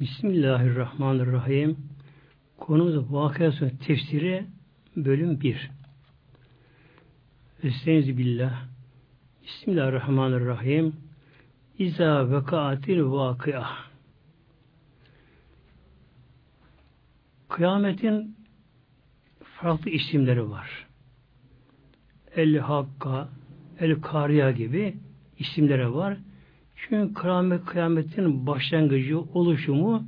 Bismillahirrahmanirrahim. Konumuz Vakıa tefsiri bölüm 1. Estaizu billah. Bismillahirrahmanirrahim. İza vekaatil vakıa. Kıyametin farklı isimleri var. El Hakka, El Kariya gibi isimleri var. Çünkü kıyamet, kıyametin başlangıcı, oluşumu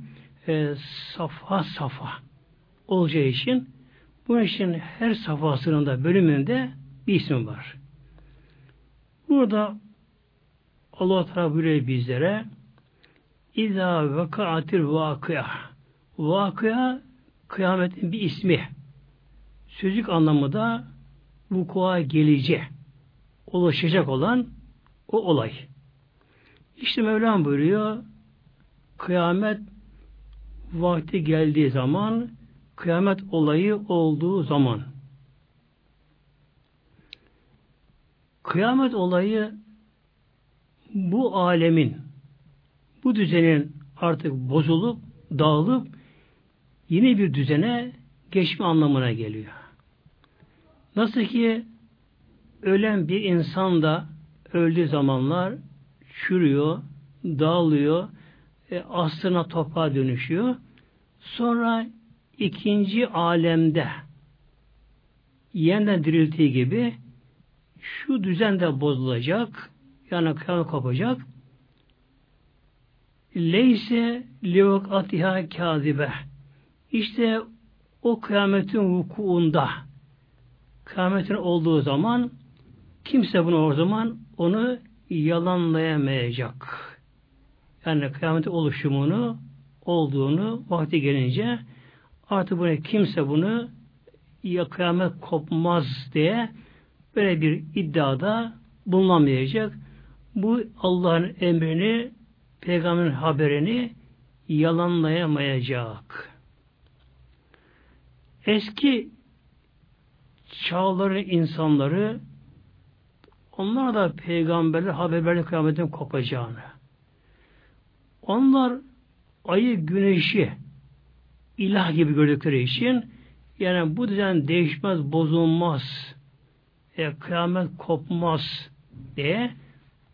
e, safa safa olacağı için bunun için her safhasının da bölümünde bir isim var. Burada Allah Teala buyuruyor bizlere İzâ vakaatil vakıa Vakıa kıyametin bir ismi. Sözlük anlamı da vuku'a gelecek, ulaşacak olan o olay. İşte Mevlam buyuruyor kıyamet vakti geldiği zaman kıyamet olayı olduğu zaman kıyamet olayı bu alemin bu düzenin artık bozulup dağılıp yeni bir düzene geçme anlamına geliyor. Nasıl ki ölen bir insan da öldüğü zamanlar çürüyor, dağılıyor, e, aslına toprağa dönüşüyor. Sonra ikinci alemde yeniden diriltiği gibi şu düzen de bozulacak, yani kıyamet kopacak. Leyse livakatiha kazibe. İşte o kıyametin vukuunda kıyametin olduğu zaman kimse bunu o zaman onu yalanlayamayacak. Yani kıyamet oluşumunu olduğunu vakti gelince artık bunu kimse bunu ya kıyamet kopmaz diye böyle bir iddiada bulunamayacak. Bu Allah'ın emrini, peygamberin haberini yalanlayamayacak. Eski çağların insanları onlar da peygamberler haber verdi kıyametin kopacağını. Onlar ayı güneşi ilah gibi gördükleri için yani bu düzen değişmez, bozulmaz, e, kıyamet kopmaz diye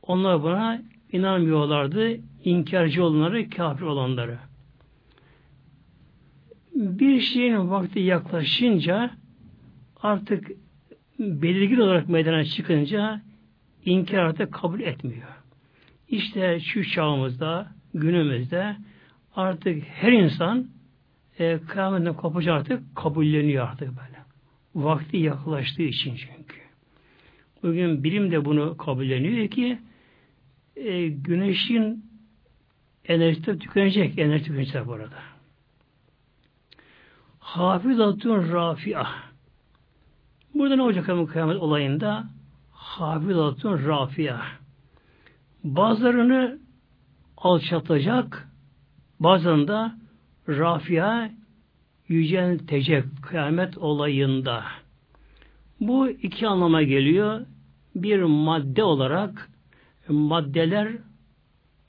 onlar buna inanmıyorlardı. inkarcı olanları, kafir olanları. Bir şeyin vakti yaklaşınca artık belirgin olarak meydana çıkınca inkar artık kabul etmiyor. İşte şu çağımızda, günümüzde artık her insan e, kıyametten kopacak artık kabulleniyor artık böyle. Vakti yaklaştığı için çünkü. Bugün bilim de bunu kabulleniyor ki e, güneşin enerjisi tükenecek. Enerji tükenecek bu arada. Hafizatun rafi'ah Burada ne olacak kıyamet olayında? Hafizatun rafia. Bazılarını alçaltacak, bazılarında rafia yüceltecek kıyamet olayında. Bu iki anlama geliyor. Bir madde olarak maddeler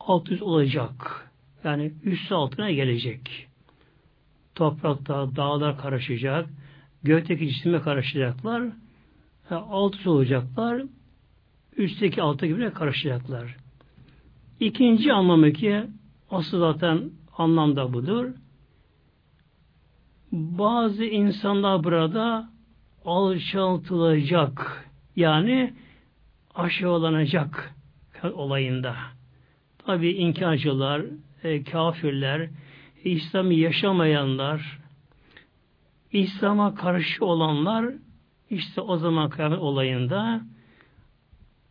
alt üst olacak. Yani üst altına gelecek. Toprakta dağlar karışacak, gökteki cisime karışacaklar. Alt üst olacaklar. Üstteki altta gibi karışacaklar. İkinci anlamı ki asıl zaten anlamda budur. Bazı insanlar burada alçaltılacak. Yani aşağılanacak olayında. Tabi inkarcılar, e, kafirler, İslam'ı yaşamayanlar, İslam'a karşı olanlar işte o zaman kıyamet olayında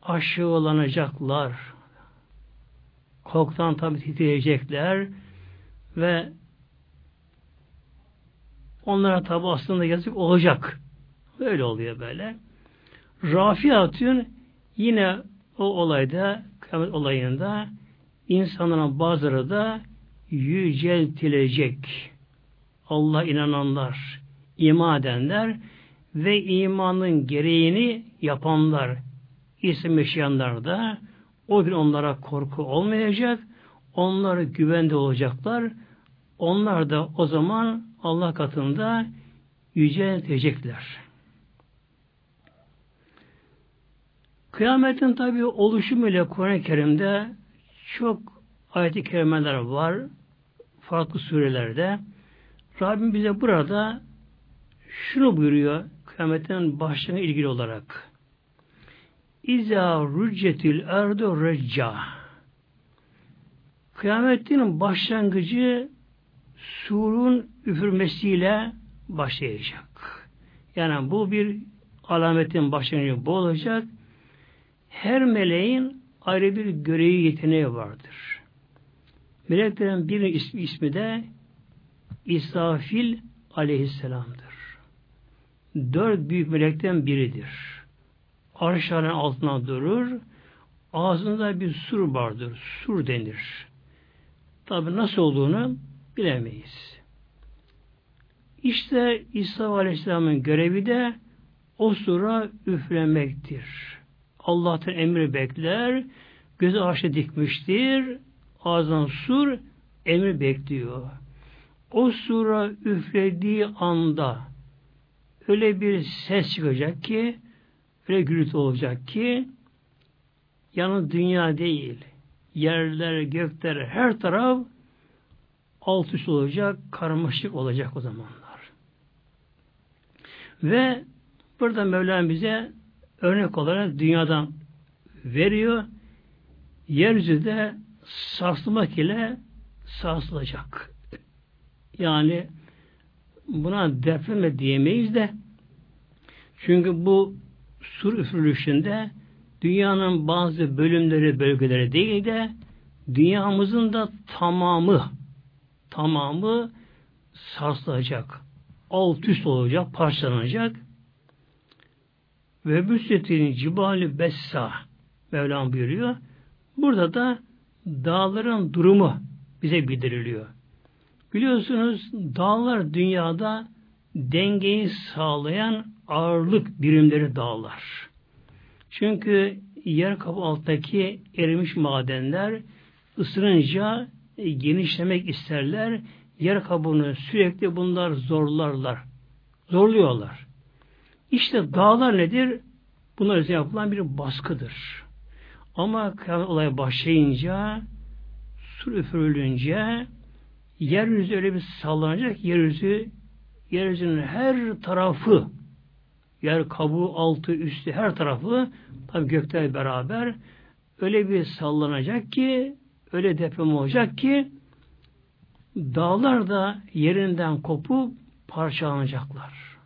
aşağılanacaklar. Korktan tabi titreyecekler ve onlara tabi aslında yazık olacak. Öyle oluyor böyle. Rafiatün yine o olayda kıyamet olayında insanların bazıları da yüceltilecek. Allah inananlar, iman edenler ve imanın gereğini yapanlar, isim yaşayanlar da o gün onlara korku olmayacak, onları güvende olacaklar, onlar da o zaman Allah katında yüceltecekler. Kıyametin tabi oluşumu ile Kur'an-ı Kerim'de çok ayet-i kerimeler var. Farklı surelerde. Rabbim bize burada şunu buyuruyor kıyametin başlığına ilgili olarak. İza rüccetil erdo recca. Kıyametin başlangıcı surun üfürmesiyle başlayacak. Yani bu bir alametin başlangıcı bu olacak. Her meleğin ayrı bir görevi yeteneği vardır. Meleklerin bir ismi, ismi de İsrafil aleyhisselamdır. Dört büyük melekten biridir. Arşların altına durur. Ağzında bir sur vardır. Sur denir. Tabi nasıl olduğunu bilemeyiz. İşte İsa Aleyhisselam'ın görevi de o sura üflemektir. Allah'tan emri bekler, gözü arşa dikmiştir, ağzından sur emri bekliyor. O sura üflediği anda öyle bir ses çıkacak ki öyle gürültü olacak ki yanı dünya değil yerler, gökler, her taraf alt üst olacak, karmaşık olacak o zamanlar. Ve burada Mevlam bize örnek olarak dünyadan veriyor. Yeryüzü de sarsılmak ile sarsılacak. Yani buna deprem de diyemeyiz de çünkü bu sur üfürülüşünde dünyanın bazı bölümleri, bölgeleri değil de dünyamızın da tamamı tamamı sarsılacak. Alt üst olacak, parçalanacak. Ve büssetin cibali bessa Mevlam buyuruyor. Burada da dağların durumu bize bildiriliyor. Biliyorsunuz dağlar dünyada dengeyi sağlayan ağırlık birimleri dağlar. Çünkü yer kapı alttaki erimiş madenler ısınınca genişlemek isterler. Yer kabuğunu sürekli bunlar zorlarlar. Zorluyorlar. İşte dağlar nedir? Bunlar üzerine yapılan bir baskıdır. Ama kıyamet olay başlayınca sur üfürülünce yeryüzü öyle bir sallanacak yeryüzü yeryüzünün her tarafı yer kabuğu altı üstü her tarafı tabi gökler beraber öyle bir sallanacak ki öyle deprem olacak ki dağlar da yerinden kopup parçalanacaklar.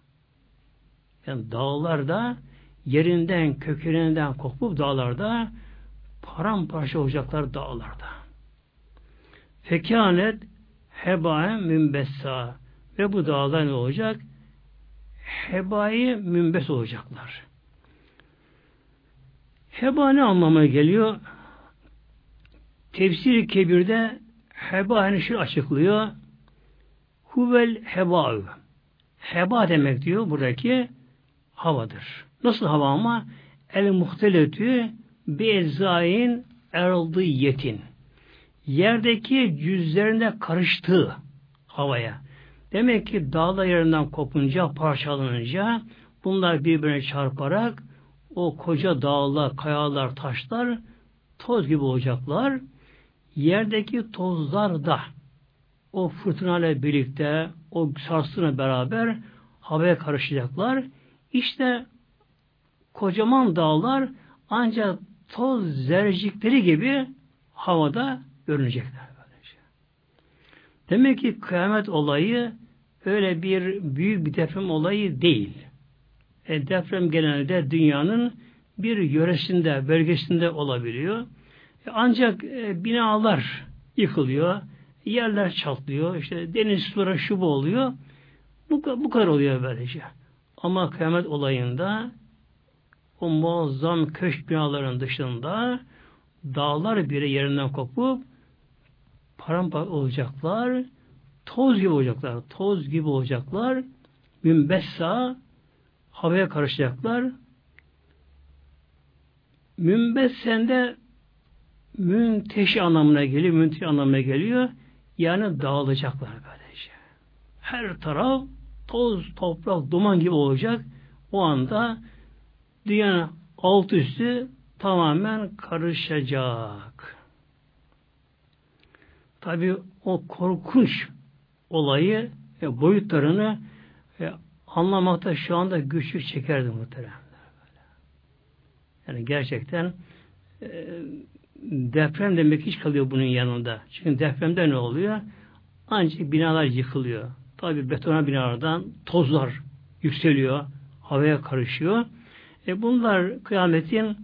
Yani dağlar da yerinden, kökeninden kopup dağlarda paramparça olacaklar dağlarda. Fekanet hebaen mümbessa ve bu dağlar ne olacak? Hebayı mümbes olacaklar. Heba ne anlamına geliyor? Tefsir-i Kebir'de heba hani şu açıklıyor. Huvel heba. Heba demek diyor buradaki havadır. Nasıl hava ama? El muhteletü bi eczain erdiyetin. Yerdeki cüzlerinde karıştığı havaya. Demek ki dağda yerinden kopunca, parçalanınca bunlar birbirine çarparak o koca dağlar, kayalar, taşlar toz gibi olacaklar. Yerdeki tozlar da o fırtınayla birlikte, o sarsına beraber havaya karışacaklar. İşte kocaman dağlar ancak toz zerrecikleri gibi havada görünecekler. Böylece. Demek ki kıyamet olayı öyle bir büyük bir deprem olayı değil. E, deprem genelde dünyanın bir yöresinde, bölgesinde olabiliyor. Ancak e, binalar yıkılıyor, yerler çatlıyor, işte deniz suları şu oluyor. Bu, bu kadar oluyor böylece. Ama kıyamet olayında o muazzam köşk binaların dışında dağlar bile yerinden kopup paramparça olacaklar, toz gibi olacaklar, toz gibi olacaklar, mümbessa havaya karışacaklar. Mümbessende münteşi anlamına geliyor, münteşi anlamına geliyor. Yani dağılacaklar böylece. Her taraf toz, toprak, duman gibi olacak. O anda dünyanın alt üstü tamamen karışacak. Tabi o korkunç olayı ve boyutlarını e, anlamakta şu anda güçlük çekerdi muhteremler. Yani gerçekten e, deprem demek hiç kalıyor bunun yanında. Çünkü depremde ne oluyor? Ancak binalar yıkılıyor. Tabi betona binalardan tozlar yükseliyor, havaya karışıyor. E bunlar kıyametin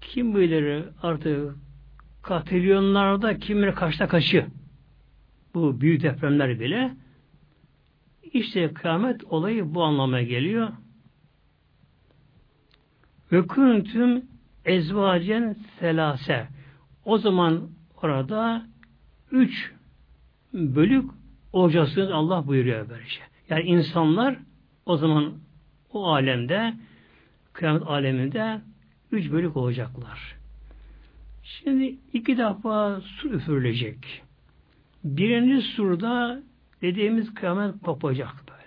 kim bilir artık katrilyonlarda kimleri kaçta kaçı bu büyük depremler bile işte kıyamet olayı bu anlamaya geliyor. Ve kuntum ezvacen selase. O zaman orada üç bölük olacaksınız Allah buyuruyor böylece. Yani insanlar o zaman o alemde kıyamet aleminde üç bölük olacaklar. Şimdi iki defa su üfürülecek. Birinci surda dediğimiz kıyamet kopacak böyle.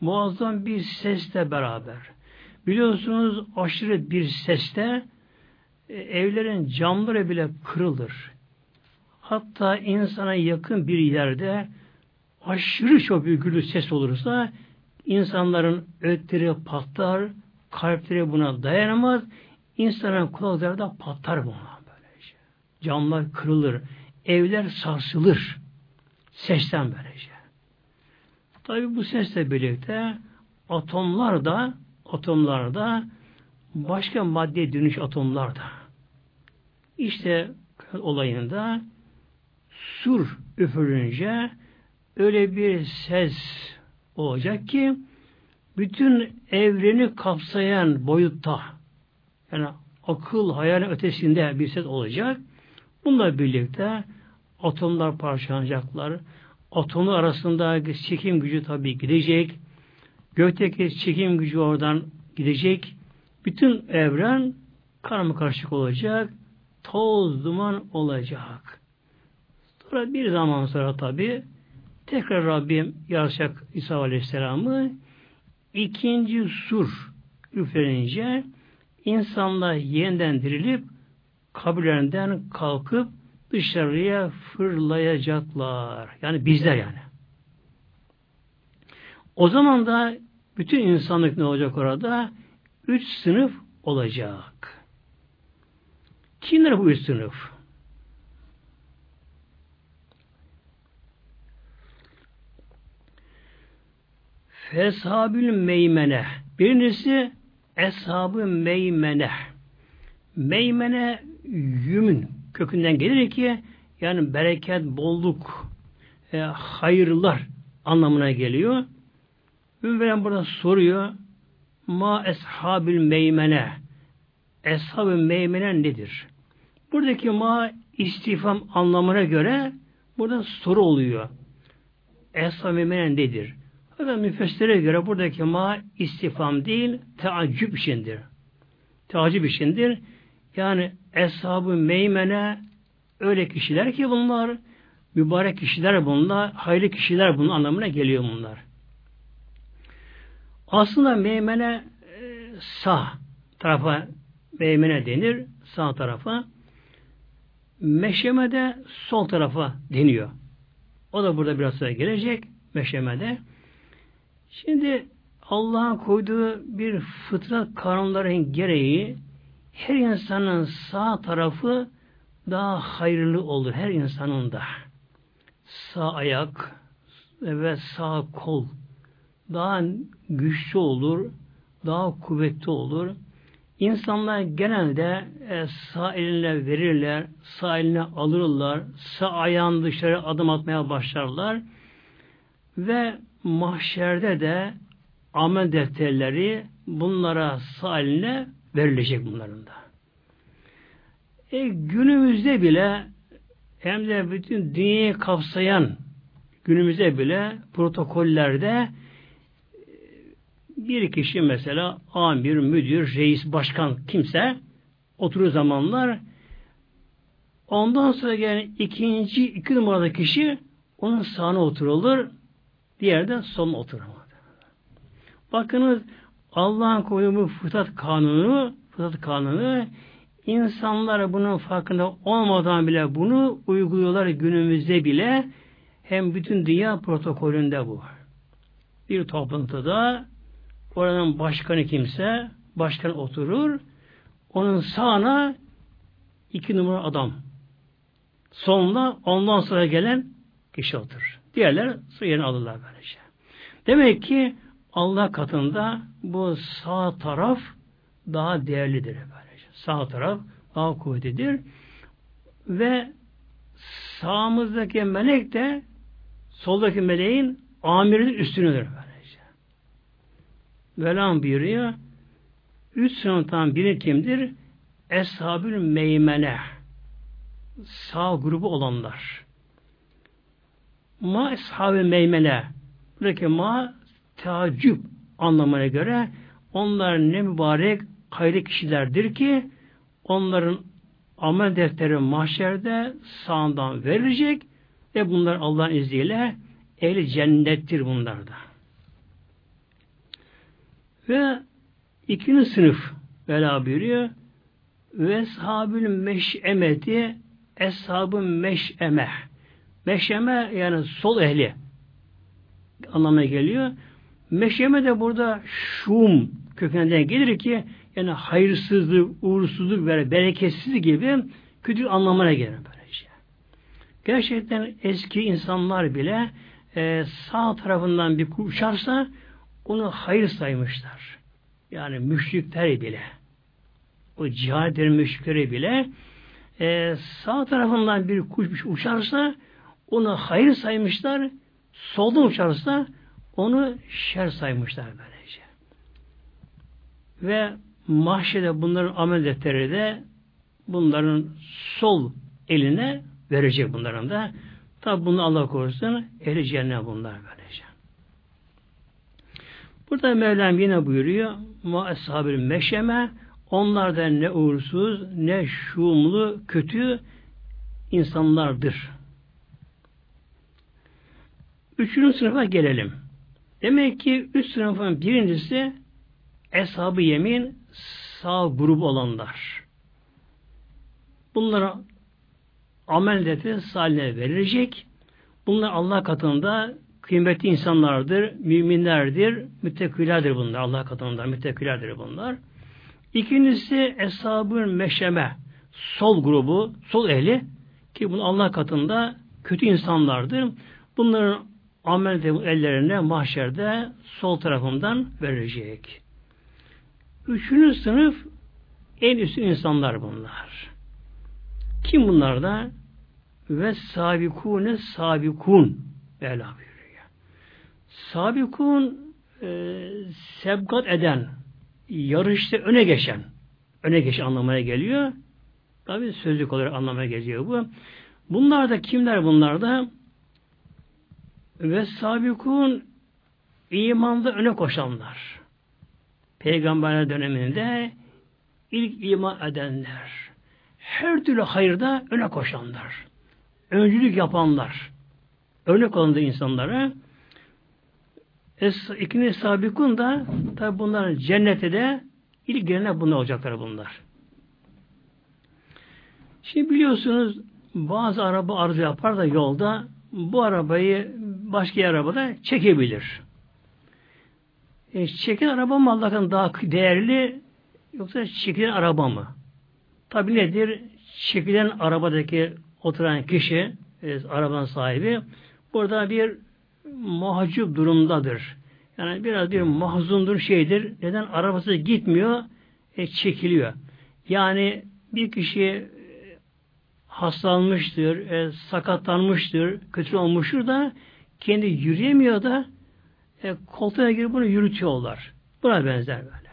Muazzam bir sesle beraber. Biliyorsunuz aşırı bir seste e, evlerin camları bile kırılır. Hatta insana yakın bir yerde aşırı çok bir gürültü ses olursa insanların ötleri patlar, kalpleri buna dayanamaz, insanın kulakları da patlar buna. Camlar kırılır, evler sarsılır sesten böylece. Tabi bu sesle birlikte atomlar da atomlar da başka madde dönüş atomlar da. İşte olayında sur üfürünce öyle bir ses olacak ki bütün evreni kapsayan boyutta yani akıl hayal ötesinde bir ses olacak. Bununla birlikte atomlar parçalanacaklar. Atomlar arasında çekim gücü tabii gidecek. Gökteki çekim gücü oradan gidecek. Bütün evren karma karışık olacak. Toz duman olacak. Sonra bir zaman sonra tabi tekrar Rabbim yaratacak İsa Aleyhisselam'ı ikinci sur üflenince insanlar yeniden dirilip kabirlerinden kalkıp dışarıya fırlayacaklar. Yani bizler yani. O zaman da bütün insanlık ne olacak orada? Üç sınıf olacak. Kimler bu üç sınıf? Feshabül meymene. Birincisi eshab meymene. Meymene yümün kökünden gelir ki yani bereket, bolluk, e, hayırlar anlamına geliyor. Ümveren burada soruyor ma eshabil meymene eshab-ı meymene nedir? Buradaki ma istifam anlamına göre burada soru oluyor. Eshab-ı meymene nedir? Fakat müfessire göre buradaki ma istifam değil, teaccüp içindir. Teaccüp içindir. Yani eshab-ı meymene öyle kişiler ki bunlar mübarek kişiler bunlar, hayırlı kişiler bunun anlamına geliyor bunlar. Aslında meymene e, sağ tarafa meymene denir, sağ tarafa. Meşemede sol tarafa deniyor. O da burada biraz sonra gelecek meşemede. Şimdi Allah'ın koyduğu bir fıtrat kanunların gereği her insanın sağ tarafı daha hayırlı olur. Her insanın da. Sağ ayak ve sağ kol daha güçlü olur, daha kuvvetli olur. İnsanlar genelde e, sağ eline verirler, sağ eline alırlar, sağ ayağın dışarı adım atmaya başlarlar ve mahşerde de amel defterleri bunlara sağ eline verilecek bunların da. E, günümüzde bile hem de bütün dünyayı kapsayan günümüzde bile protokollerde bir kişi mesela amir, müdür, reis, başkan kimse oturur zamanlar ondan sonra gelen ikinci iki numarada kişi onun sağına oturulur, diğer de soluna oturulur. Bakınız Allah'ın koyduğu fıtrat kanunu, fıtrat kanunu insanlar bunun farkında olmadan bile bunu uyguluyorlar günümüzde bile hem bütün dünya protokolünde bu. Bir toplantıda oranın başkanı kimse başkan oturur onun sağına iki numara adam sonunda ondan sonra gelen kişi oturur. Diğerler yerini alırlar böylece. Demek ki Allah katında bu sağ taraf daha değerlidir. Sağ taraf daha kuvvetlidir. Ve sağımızdaki melek de soldaki meleğin amirinin üstünüdür böylece. Velam buyuruyor. Üç sınıftan biri kimdir? Eshabül meymene. Sağ grubu olanlar. Ma eshabül meymene. Buradaki ma tacip anlamına göre onlar ne mübarek hayırlı kişilerdir ki onların amel defteri mahşerde sağından verilecek ve bunlar Allah'ın izniyle ehli cennettir bunlar da. Ve ikinci sınıf Vela buyuruyor ve sahabül meşemeti eshabı meşeme meşeme yani sol ehli anlamına geliyor. Meşeme de burada şum kökeninden gelir ki yani hayırsızlık, uğursuzluk ve bereketsizlik gibi kötü anlamına gelir böylece. Gerçekten eski insanlar bile e, sağ tarafından bir uçarsa onu hayır saymışlar. Yani müşrikler bile o cihad müşrikleri bile e, sağ tarafından bir kuş uçarsa onu hayır saymışlar soldan uçarsa onu şer saymışlar böylece. Ve mahşede bunların amel defteri de bunların sol eline verecek bunların da. Tabi bunu Allah korusun ehli cennet bunlar böylece. Burada Mevlam yine buyuruyor ma eshabül meşeme onlardan ne uğursuz ne şumlu kötü insanlardır. Üçüncü sınıfa gelelim. Demek ki üç sınıfın birincisi Eshab-ı Yemin sağ grubu olanlar. Bunlara amel defteri saline verilecek. Bunlar Allah katında kıymetli insanlardır, müminlerdir, müttekilerdir bunlar. Allah katında müttekilerdir bunlar. İkincisi Eshab-ı Meşeme sol grubu, sol ehli ki bunu Allah katında kötü insanlardır. Bunların amel de ellerine mahşerde sol tarafından verecek. Üçüncü sınıf en üstün insanlar bunlar. Kim bunlar da? Ve sabikune sabikun Mevla buyuruyor. Sabikun e, sebkat eden, yarışta öne geçen, öne geçen anlamına geliyor. Tabi sözlük olarak anlamına geliyor bu. Bunlar da kimler bunlar da? Ve sabikun imanda öne koşanlar. Peygamberler döneminde ilk iman edenler. Her türlü hayırda öne koşanlar. Öncülük yapanlar. Örnek olandı insanlara. Es, ikinci sabikun da tabi bunlar cennete de ilk girenler bunlar olacaklar bunlar. Şimdi biliyorsunuz bazı araba arıza yapar da yolda bu arabayı başka arabada çekebilir. E, çekilen araba mı Allah'ın daha değerli yoksa çekilen araba mı? Tabi nedir? Çekilen arabadaki oturan kişi, e, arabanın sahibi burada bir mahcup durumdadır. Yani biraz bir mahzundur şeydir. Neden? Arabası gitmiyor, e, çekiliyor. Yani bir kişi hastalanmıştır, e, sakatlanmıştır, kötü olmuştur da kendi yürüyemiyor da e, koltuğa girip bunu yürütüyorlar. Buna benzer böyle.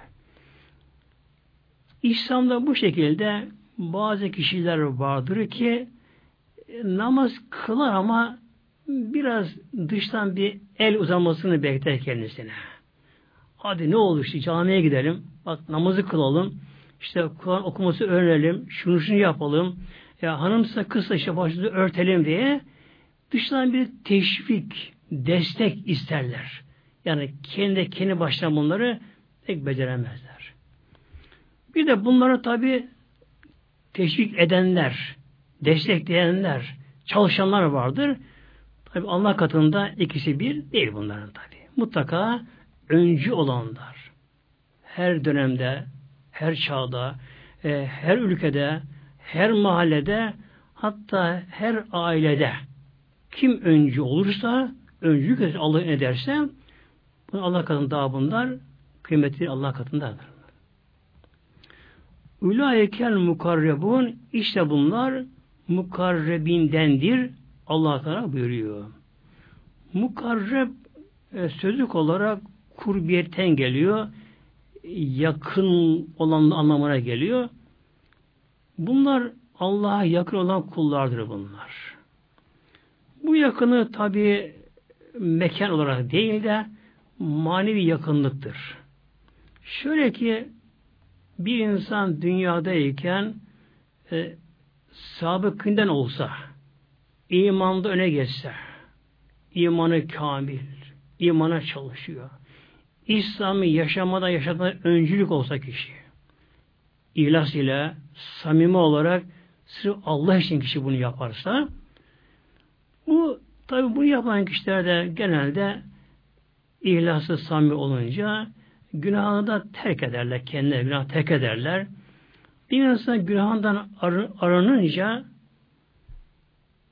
İslam'da bu şekilde bazı kişiler vardır ki e, namaz kılar ama biraz dıştan bir el uzamasını bekler kendisine. Hadi ne olur işte camiye gidelim. Bak namazı kılalım. İşte Kur'an okuması öğrenelim. Şunu şunu yapalım ya hanımsa kızsa işte başımızı örtelim diye dıştan bir teşvik, destek isterler. Yani kendi kendi baştan bunları pek beceremezler. Bir de bunları tabi teşvik edenler, destekleyenler, çalışanlar vardır. Tabi Allah katında ikisi bir değil bunların tabi. Mutlaka öncü olanlar. Her dönemde, her çağda, e, her ülkede, her mahallede, hatta her ailede kim öncü olursa, öncülük Allah ederse, bunu Allah katında daha bunlar kıymetli Allah katındadır. Ulayikel mukarrebun işte bunlar mukarrebindendir. Allah Teala buyuruyor. Mukarreb e, sözlük olarak kurbiyetten geliyor. Yakın olan anlamına geliyor. Bunlar Allah'a yakın olan kullardır bunlar. Bu yakını tabi mekan olarak değil de manevi yakınlıktır. Şöyle ki bir insan dünyadayken e, sabıkından olsa imanda öne geçse imanı kamil imana çalışıyor. İslam'ı yaşamada yaşadığı öncülük olsa kişi ihlas ile samimi olarak sırf Allah için kişi bunu yaparsa bu tabi bunu yapan kişilerde genelde ihlası samimi olunca günahını da terk ederler. Kendileri günah terk ederler. Bir insan günahından ar aranınca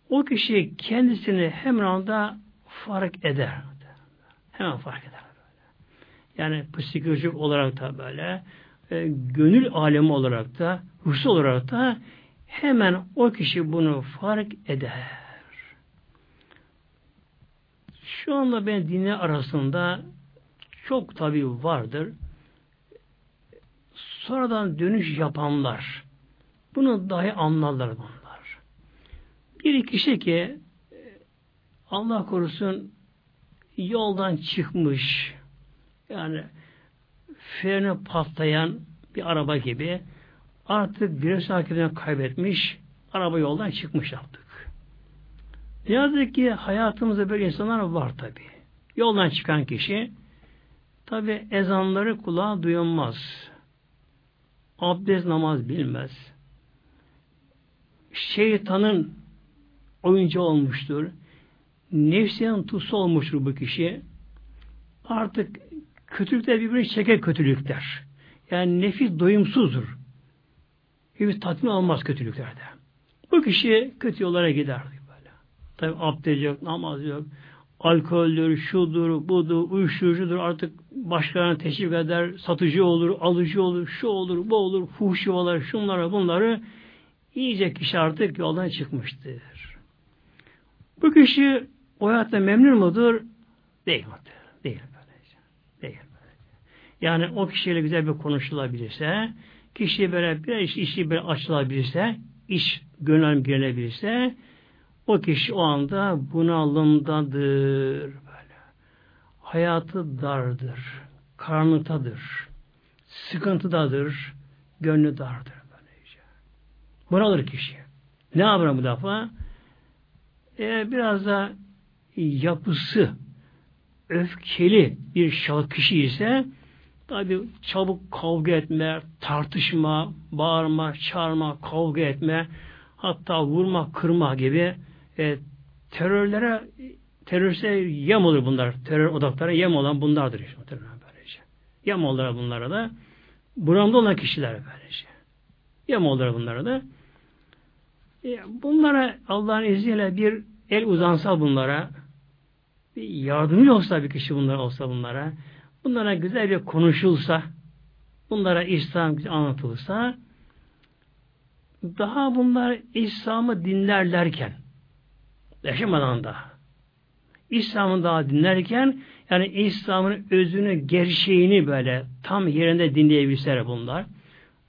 o kişi kendisini hemen anda fark eder. Hemen fark eder. Yani psikolojik olarak da böyle e, gönül alemi olarak da ruhsal olarak da hemen o kişi bunu fark eder. Şu anda ben dinle arasında çok tabi vardır. Sonradan dönüş yapanlar bunu dahi anlarlar bunlar. Bir kişi ki Allah korusun yoldan çıkmış yani freni patlayan bir araba gibi artık bir hakimden kaybetmiş araba yoldan çıkmış artık. Ne yazık ki hayatımızda böyle insanlar var tabi. Yoldan çıkan kişi tabi ezanları kulağa duyulmaz. Abdest namaz bilmez. Şeytanın oyuncu olmuştur. Nefsinin tusu olmuştur bu kişi. Artık kötülükler birbirini çeker kötülükler. Yani nefis doyumsuzdur. Hiçbir tatmin olmaz kötülüklerde. Bu kişi kötü yollara gider. Tabi abdest yok, namaz yok, alkoldür, şudur, budur, uyuşturucudur artık başkalarına teşvik eder, satıcı olur, alıcı olur, şu olur, bu olur, yuvalar, şunlara bunları iyice kişi artık yoldan çıkmıştır. Bu kişi o hayatta memnun mudur? Değil mudur? Değil böylece. Değil böylece. Yani o kişiyle güzel bir konuşulabilirse, kişi böyle bir iş, işi böyle açılabilirse, iş gönül gelebilirse, o kişi o anda bunalımdadır. Böyle. Hayatı dardır. Karanlıktadır. Sıkıntıdadır. Gönlü dardır. Böylece. Bunalır kişi. Ne yapar bu defa? Ee, biraz da yapısı öfkeli bir şahıs kişi ise tabi çabuk kavga etme, tartışma, bağırma, çağırma, kavga etme, hatta vurma, kırma gibi e, terörlere teröriste yem olur bunlar. Terör odaklara yem olan bunlardır. Işte, böylece. Yem olur bunlara da. Buramda olan kişiler böylece. Yem olur bunlara da. E, bunlara Allah'ın izniyle bir el uzansa bunlara bir yardımcı olsa bir kişi bunlara olsa bunlara bunlara güzel bir konuşulsa bunlara İslam anlatılsa daha bunlar İslam'ı dinlerlerken yaşamadan da İslam'ı daha dinlerken yani İslam'ın özünü, gerçeğini böyle tam yerinde dinleyebilseler bunlar.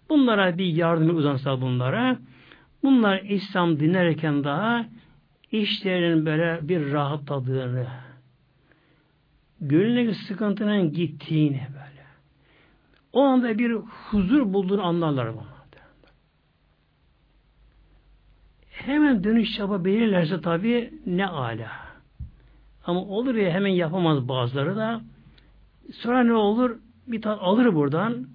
Bunlara bir yardım uzansa bunlara bunlar İslam dinlerken daha işlerinin böyle bir rahatladığını gönlündeki sıkıntının gittiğini böyle. O anda bir huzur bulduğunu anlarlar bunu. Hemen dönüş çaba belirlerse tabi ne ala. Ama olur ya hemen yapamaz bazıları da. Sonra ne olur? Bir tat alır buradan.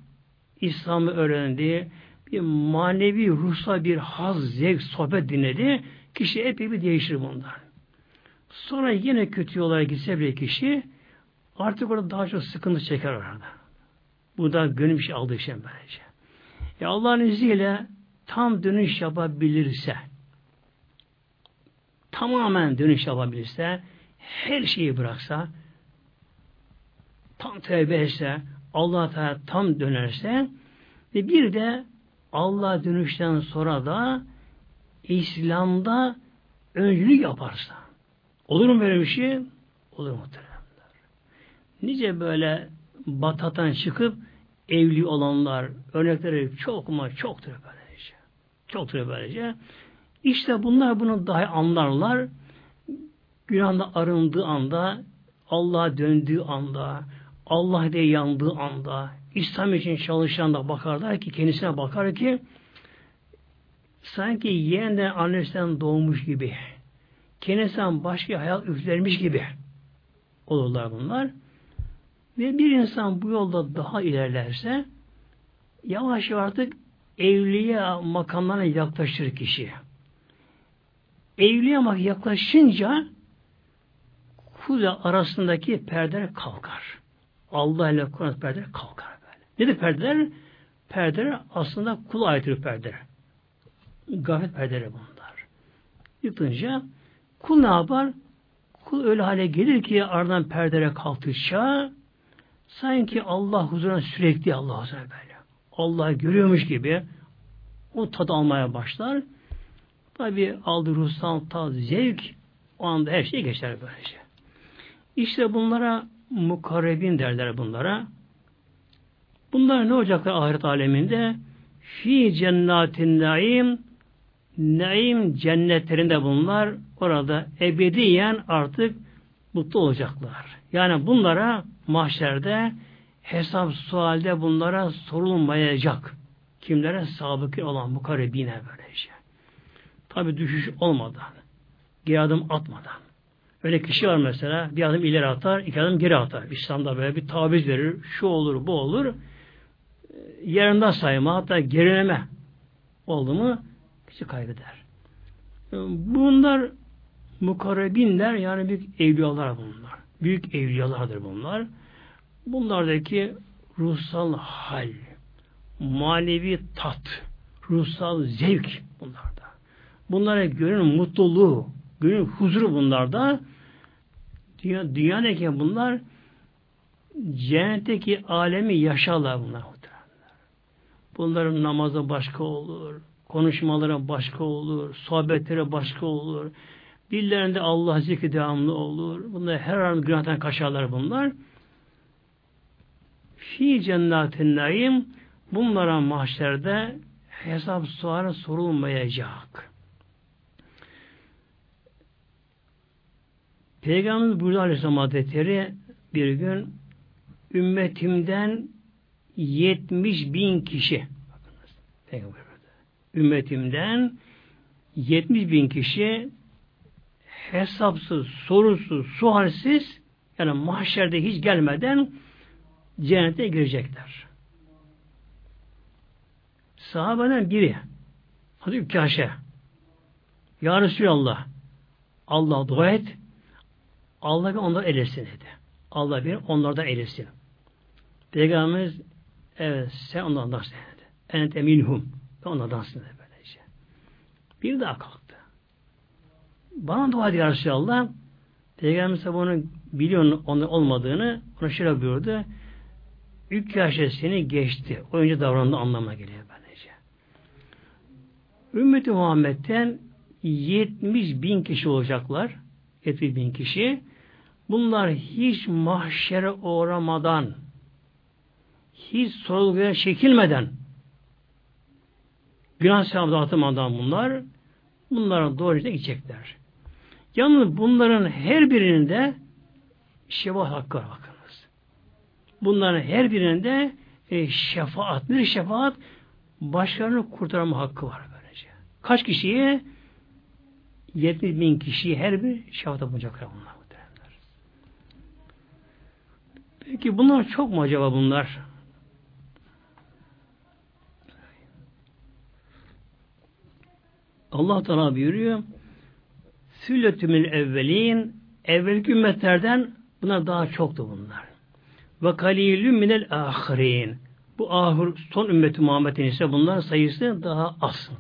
İslam'ı öğrendi. Bir manevi, ruhsal bir haz, zevk, sohbet dinledi. Kişi epey bir değişir bundan. Sonra yine kötü yola gitse bile kişi artık orada daha çok sıkıntı çeker orada. Bu da gönül bir şey aldığı şey böylece. E Allah'ın izniyle tam dönüş yapabilirse tamamen dönüş yapabilirse her şeyi bıraksa tam tövbe etse Allah Teala tam dönerse ve bir de Allah dönüşten sonra da İslam'da öncülük yaparsa olur mu böyle bir şey? Olur muhteremler. Nice böyle batatan çıkıp evli olanlar örnekleri çok mu çoktur böylece. Çoktur böylece. İşte bunlar bunu dahi anlarlar. Günahda arındığı anda, Allah'a döndüğü anda, Allah diye yandığı anda, İslam için çalışan da bakarlar ki, kendisine bakar ki, sanki yeniden annesinden doğmuş gibi, kendisinden başka hayat üflermiş gibi olurlar bunlar. Ve bir insan bu yolda daha ilerlerse, yavaş yavaş artık evliya makamlarına yaklaşır kişi. Evliya yaklaşınca kul arasındaki perdeler kalkar. Allah ile Kur'an perdeler kalkar böyle. Nedir perdeler? Perdeler aslında kul aittir perdeler. Gafet perdeleri bunlar. Yıkınca kul ne yapar? Kul öyle hale gelir ki aradan perdeler kalktıkça sanki Allah huzuruna sürekli Allah huzuruna böyle. Allah görüyormuş gibi o tadı almaya başlar. Tabi aldı ruhsal tad, zevk o anda her şey geçer böylece. İşte bunlara mukarrebin derler bunlara. Bunlar ne olacaklar ahiret aleminde? Fi cennatin naim naim cennetlerinde bunlar orada ebediyen artık mutlu olacaklar. Yani bunlara mahşerde hesap sualde bunlara sorulmayacak. Kimlere? Sabıkı olan mukarrebine böylece. Tabi düşüş olmadan, geri adım atmadan. Öyle kişi var mesela, bir adım ileri atar, iki adım geri atar. İslam'da böyle bir tabiz verir, şu olur, bu olur. Yerinde sayma, hatta gerileme oldu mu kişi kaybeder. Bunlar mukarrebinler, yani büyük evliyalar bunlar. Büyük evliyalardır bunlar. Bunlardaki ruhsal hal, manevi tat, ruhsal zevk bunlarda. Bunlara gönül mutluluğu, gönül huzuru bunlarda. Dünya, dünyadaki bunlar cennetteki alemi yaşarlar bunlar. Bunların namazı başka olur, konuşmaları başka olur, sohbetleri başka olur. Dillerinde Allah zikri devamlı olur. Bunlar her an günahtan kaçarlar bunlar. Fi cennetin naim bunlara mahşerde hesap sual sorulmayacak. Peygamberimiz buyurdu Aleyhisselam Hazretleri bir gün ümmetimden 70 bin kişi Peygamber ümmetimden 70 bin kişi hesapsız, sorusuz, sualsiz yani mahşerde hiç gelmeden cennete girecekler. Sahabeden biri Hazreti Ükaşe Ya Resulallah Allah dua et Allah bir onları elesin dedi. Allah bir onlardan elesin. Peygamberimiz evet sen onlardansın dedi. Ente minhum. Onlardansın dedi böylece. Bir daha kalktı. Bana dua ediyor Resulallah. Peygamberimiz bunu biliyor onun olmadığını ona şöyle buyurdu. Üç yaşa seni geçti. O önce davrandığı anlamına geliyor böylece. Ümmeti Muhammed'den 70 bin kişi olacaklar. 70 bin kişi. Bunlar hiç mahşere uğramadan, hiç sorguya çekilmeden, günah sevabı dağıtmadan bunlar, bunlara doğru gidecekler. Yalnız bunların her birinde şefaat hakkı var bakınız. Bunların her birinde e, şefaat, bir şefaat başkalarını kurtarma hakkı var böylece. Kaç kişiye? 70 bin kişi her bir şefaat bulacaklar bunlar. Peki bunlar çok mu acaba bunlar? Allah Teala buyuruyor Sülletümül evvelin evvelki ümmetlerden buna daha çoktu bunlar. Ve kalilü minel ahirin. Bu ahir son ümmeti Muhammed'in ise bunların sayısı daha az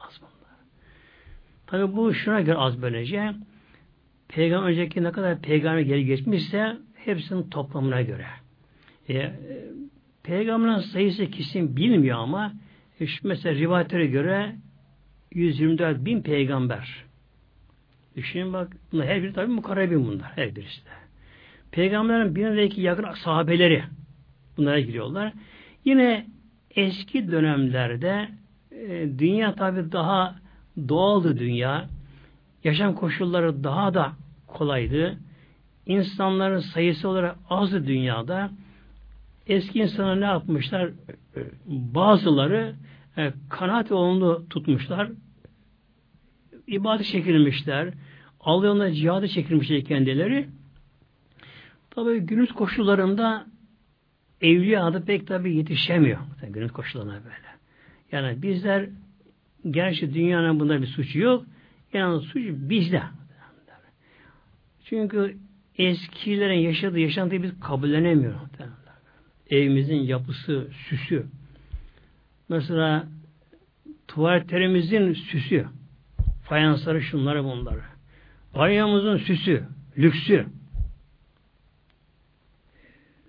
Az bunlar. Tabi bu şuna göre az böylece. Peygamber önceki ne kadar peygamber geri geçmişse hepsinin toplamına göre. E, peygamberin sayısı kesin bilmiyor ama e, mesela rivayetlere göre 124 bin peygamber. Düşünün bak, bunlar her biri tabi mukarrebin bunlar, her birisi de. Peygamberin birindeki yakın sahabeleri bunlara giriyorlar. Yine eski dönemlerde e, dünya tabi daha doğaldı dünya. Yaşam koşulları daha da kolaydı. İnsanların sayısı olarak azdı dünyada. Eski insanlar ne yapmışlar? Bazıları e, kanaat yolunu tutmuşlar. İbadet çekilmişler. Allah yolunda cihadı çekilmişler kendileri. Tabi günümüz koşullarında evliya adı pek tabi yetişemiyor. Günümüz koşullarına böyle. Yani bizler gerçi dünyanın bunda bir suçu yok. Yani suç bizde. Çünkü eskilerin yaşadığı yaşantıyı biz kabullenemiyoruz. Evimizin yapısı, süsü. Mesela tuvaletlerimizin süsü. Fayansları şunları bunları. Banyomuzun süsü, lüksü.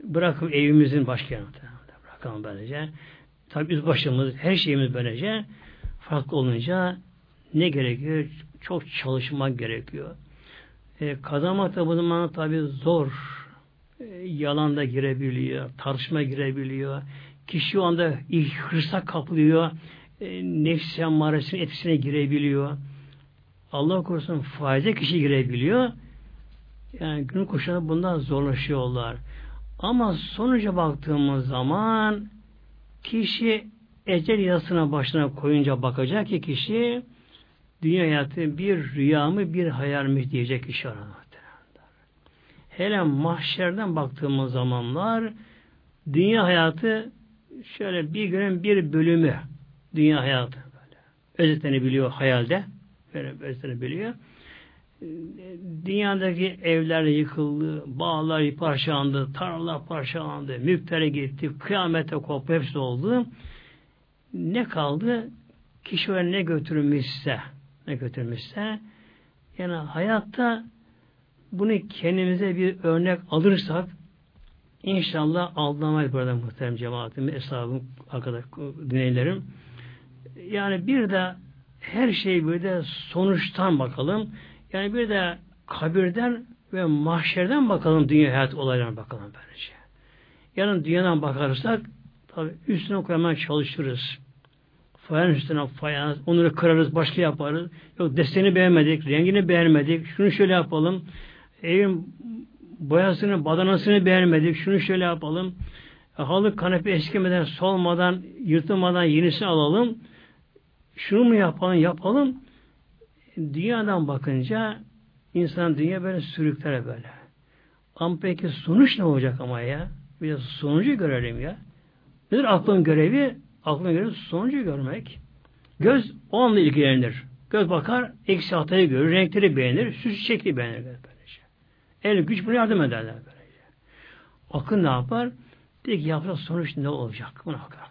Bırakıp evimizin başkenti. Bırakalım böylece. Tabi biz başımız, her şeyimiz böylece farklı olunca ne gerekiyor? Çok çalışmak gerekiyor. E, kazanmak da bu zaman tabi zor. E, yalan da girebiliyor, tartışma girebiliyor. Kişi o anda hırsa kaplıyor. E, nefsi emmaresinin etkisine girebiliyor. Allah korusun faize kişi girebiliyor. Yani gün koşulları bundan zorlaşıyorlar. Ama sonuca baktığımız zaman kişi ecel yasına başına koyunca bakacak ki kişi dünya hayatı bir rüya mı bir hayal mi diyecek aranır. Hele mahşerden baktığımız zamanlar dünya hayatı şöyle bir günün bir bölümü dünya hayatı böyle. Özetlenebiliyor hayalde. Böyle özetlenebiliyor. Dünyadaki evler yıkıldı, bağlar parçalandı, tarlalar parçalandı, mülklere gitti, kıyamete koptu, hepsi oldu. Ne kaldı? Kişi ne götürmüşse, götürmüşse, yani hayatta bunu kendimize bir örnek alırsak inşallah aldanmayız burada muhterem cemaatim, hesabım, arkadaş, dinleylerim. Yani bir de her şey bir de sonuçtan bakalım. Yani bir de kabirden ve mahşerden bakalım dünya hayat olaylarına bakalım böylece. Yarın dünyadan bakarsak tabi üstüne koymaya çalışırız. Fayans üstüne fayans, onları kırarız, başka yaparız. Yok deseni beğenmedik, rengini beğenmedik, şunu şöyle yapalım. Evin boyasını, badanasını beğenmedik, şunu şöyle yapalım. Halı kanepe eskimeden, solmadan, yırtılmadan yenisini alalım. Şunu mu yapalım, yapalım. Dünyadan bakınca insan dünya böyle sürükler böyle. Ama peki sonuç ne olacak ama ya? Bir de sonucu görelim ya. Nedir aklın görevi? Aklın görevi sonucu görmek. Göz onunla ilgilenir. Göz bakar, eksi hatayı görür, renkleri beğenir, süs şekli beğenir. Böylece. El güç bunu yardım ederler böylece. Akıl ne yapar? Peki yapacak sonuç ne olacak? Buna bakar.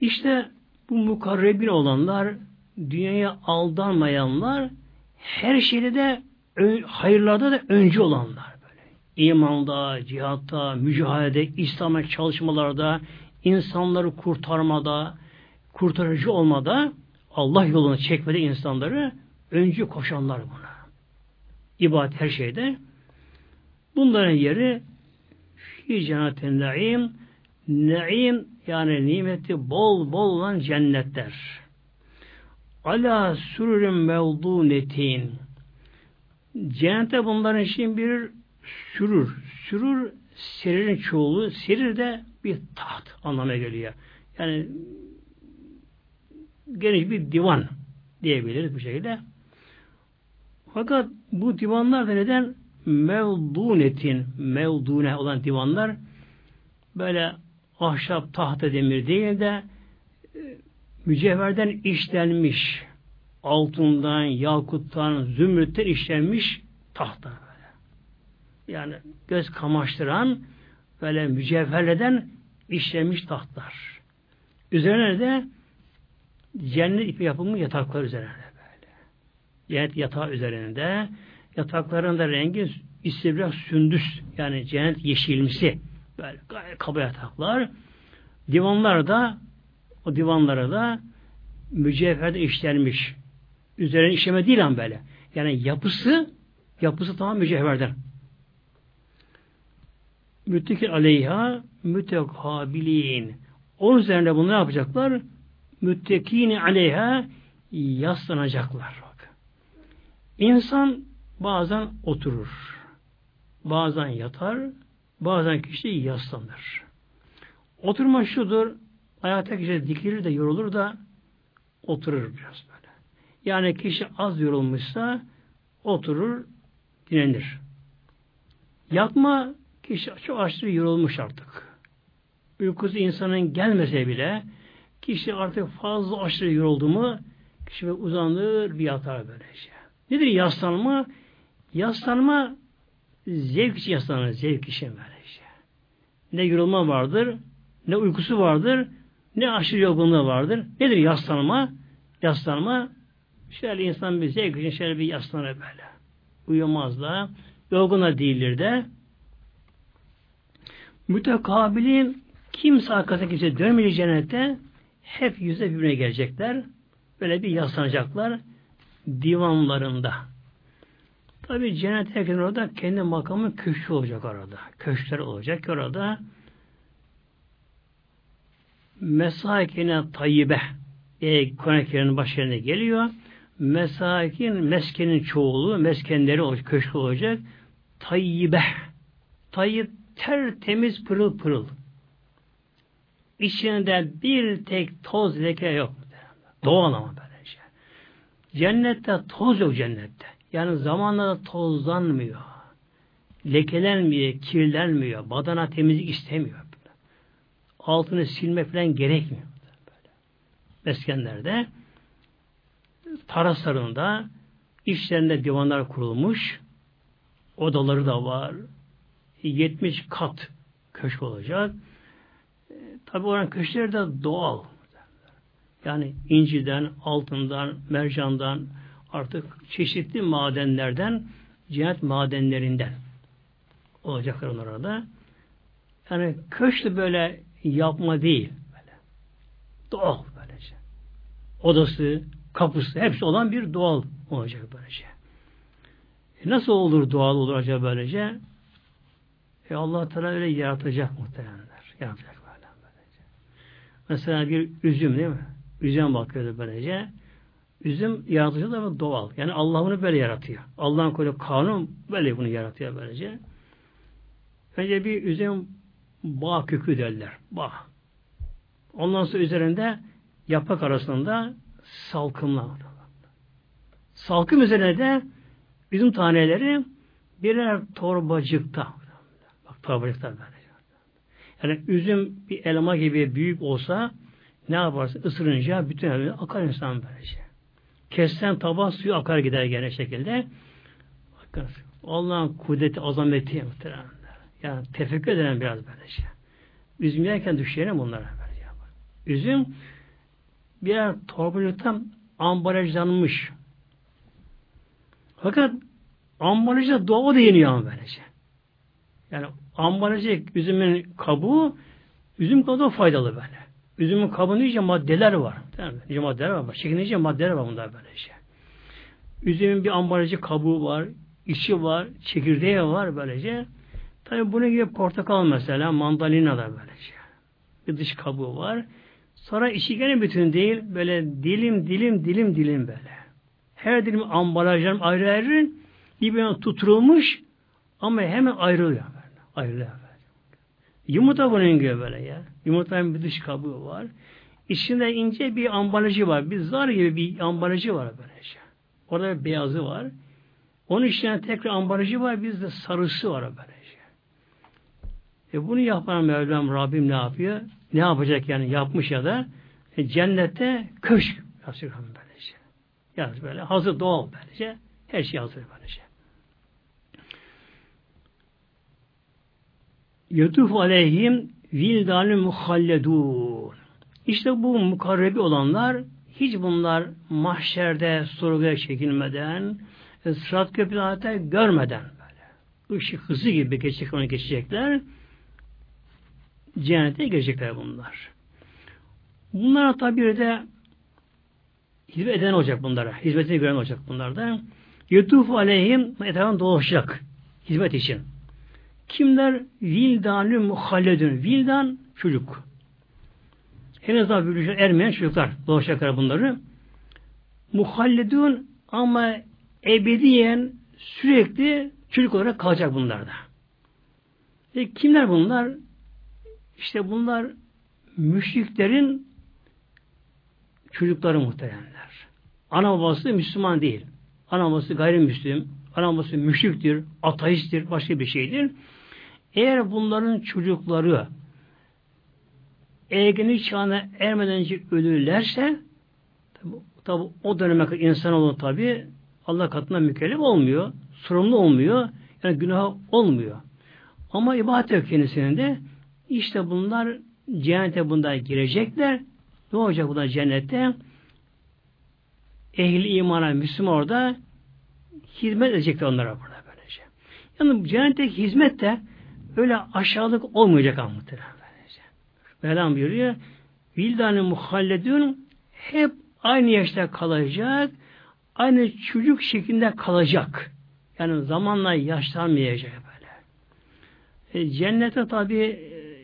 İşte bu mukarrebin olanlar, dünyaya aldanmayanlar, her şeyde de hayırlarda da önce olanlar. İmanda, cihatta, mücadelede, İslam'a çalışmalarda, insanları kurtarmada, kurtarıcı olmada, Allah yoluna çekmede insanları önce koşanlar buna. İbadet her şeyde. Bunların yeri fi cennetin naim naim yani nimeti bol bol olan cennetler. Ala sürürün mevdunetin. Cennette bunların için bir sürür. Sürür seririn çoğulu. Serir de bir taht anlamına geliyor. Yani geniş bir divan diyebiliriz bu şekilde. Fakat bu divanlar da neden mevdunetin mevdune olan divanlar böyle ahşap tahta demir değil de e, mücevherden işlenmiş altından, yakuttan, zümrütten işlenmiş tahta. Yani göz kamaştıran böyle mücevherleden işlenmiş tahtlar. Üzerine de cennet ipi yapımı yataklar üzerine böyle. Cennet yatağı üzerinde yatakların da rengi istibrak sündüs yani cennet yeşilmisi böyle kaba yataklar. Divanlar da o divanlara da mücevherde işlenmiş. Üzerine işleme değil ama böyle. Yani yapısı yapısı tamam mücevherden. Müttekil aleyha mütekabilin. Onun üzerinde bunu ne yapacaklar? Müttekini aleyha yaslanacaklar. Bak. İnsan bazen oturur. Bazen yatar. Bazen kişi yaslanır. Oturma şudur. Ayakta kişi dikilir de yorulur da oturur biraz böyle. Yani kişi az yorulmuşsa oturur, dinlenir. Yatma kişi çok aşırı yorulmuş artık. Uykusu insanın gelmese bile kişi artık fazla aşırı yoruldu mu kişi uzanır bir yatar böylece. Nedir yaslanma? Yaslanma zevk için yaslanır. Zevk için böylece. Ne yorulma vardır, ne uykusu vardır, ne aşırı yorgunluğu vardır. Nedir yaslanma? Yaslanma şöyle insan bir zevk için şöyle bir yaslanır böyle. Uyumaz da, yorgun da değildir de. Mütekabilin kimse arkasına kimse dönmeyecek cennette hep yüzde birbirine gelecekler. Böyle bir yaslanacaklar divanlarında. Tabi cennet herkesin orada kendi makamı köşkü olacak orada. Köşkler olacak orada. Mesakine tayyibe e, Kur'an-ı başlarına geliyor. Mesakin, meskenin çoğulu, meskenleri olacak, köşkü olacak. Tayyibe. Tayyip tertemiz pırıl pırıl. İçinde bir tek toz leke yok. Doğal ama böyle şey. Cennette toz yok cennette. Yani zamanla da tozlanmıyor. Lekelenmiyor, kirlenmiyor. Badana temizlik istemiyor. Altını silme falan gerekmiyor. Böyle. Meskenlerde taraslarında içlerinde divanlar kurulmuş. Odaları da var. 70 kat köşk olacak. E, Tabi oranın köşkleri de doğal. Yani inciden, altından, mercandan, artık çeşitli madenlerden, cennet madenlerinden olacaklar onlar orada. Yani köşkü böyle yapma değil. Böyle. Doğal böylece. Odası, kapısı, hepsi olan bir doğal olacak böylece. E nasıl olur doğal olur acaba böylece? E Allah Teala öyle yaratacak muhtemelenler. Yaratacak böyle böylece. Mesela bir üzüm değil mi? Üzüm bakıyordu böylece. Üzüm yaratıcı da doğal. Yani Allah bunu böyle yaratıyor. Allah'ın koyduğu kanun böyle bunu yaratıyor böylece. Önce bir üzüm bağ kökü derler. Bağ. Ondan sonra üzerinde yaprak arasında salkımlar. Salkım üzerine de üzüm taneleri birer torbacıkta. Torbacıkta böyle. Yani üzüm bir elma gibi büyük olsa ne yaparsın? Isırınca bütün elma akar insan böylece. Kessen taban suyu akar gider gene şekilde. Bakın Allah'ın kudreti, azameti muhtemelen. Yani tefekkür eden biraz böyle şey. Üzüm yerken düşerim bunlara. Böyle. Üzüm birer torbalıktan ambalajlanmış. Fakat ambalajda doğu da yeniyor ama böylece. Yani ambalajı üzümün kabuğu üzüm kabuğu faydalı böyle. Üzümün kabuğunda iyice maddeler var. İyice maddeler var. Şeklinde iyice maddeler var bunda böylece. Üzümün bir ambalajı kabuğu var, içi var, çekirdeği var böylece. Tabi bunun gibi portakal mesela, mandalina da böylece. Bir dış kabuğu var. Sonra içi gene bütün değil, böyle dilim dilim dilim dilim böyle. Her dilim ambalajlarım ayrı ayrı birbirine tutulmuş ama hemen ayrılıyor. Ayrılıyor. Böyle. Yumurta bunun gibi böyle ya. Yumurtanın bir dış kabuğu var. İçinde ince bir ambalajı var. Bir zar gibi bir ambalajı var böylece. Orada bir beyazı var. Onun içine tekrar ambalajı var. Bizde sarısı var böylece. E bunu yapan Mevlam Rabbim ne yapıyor? Ne yapacak yani? Yapmış ya da e, cennette köşk yapacak böylece. Yani böyle hazır doğal böylece. Her şey hazır böylece. Yutuf aleyhim vildanü muhalledun. İşte bu mukarrebi olanlar hiç bunlar mahşerde sorguya çekilmeden sırat köprüde görmeden böyle ışık hızı gibi geçecek onu geçecekler cennete girecekler bunlar. Bunlara tabi de hizmet eden olacak bunlara. Hizmetini gören olacak bunlarda. Yutufu aleyhim etrafından dolaşacak. Hizmet için. Kimler? Vildanü muhalledün. Vildan çocuk. Henüz daha büyülüşe ermeyen çocuklar dolaşacaklar bunları. Muhalledun ama ebediyen sürekli çocuk olarak kalacak bunlarda. E kimler bunlar? İşte bunlar müşriklerin çocukları muhteremler. Ana babası Müslüman değil. Ana babası gayrimüslim, ana babası müşriktir, ateisttir, başka bir şeydir. Eğer bunların çocukları ergenlik çağına ermeden önce ölürlerse tabi, tabi o döneme kadar insanoğlu tabi Allah katında mükellef olmuyor, sorumlu olmuyor, yani günah olmuyor. Ama ibadet yok kendisinin de işte bunlar cennete bunlar girecekler. Ne olacak bunlar cennette? Ehli imana Müslüman orada hizmet edecekler onlara burada böylece. Yani cennetteki hizmet de öyle aşağılık olmayacak ama böylece. Mevlam buyuruyor Vildanı muhalledün hep aynı yaşta kalacak aynı çocuk şeklinde kalacak. Yani zamanla yaşlanmayacak böyle. E, cennete tabi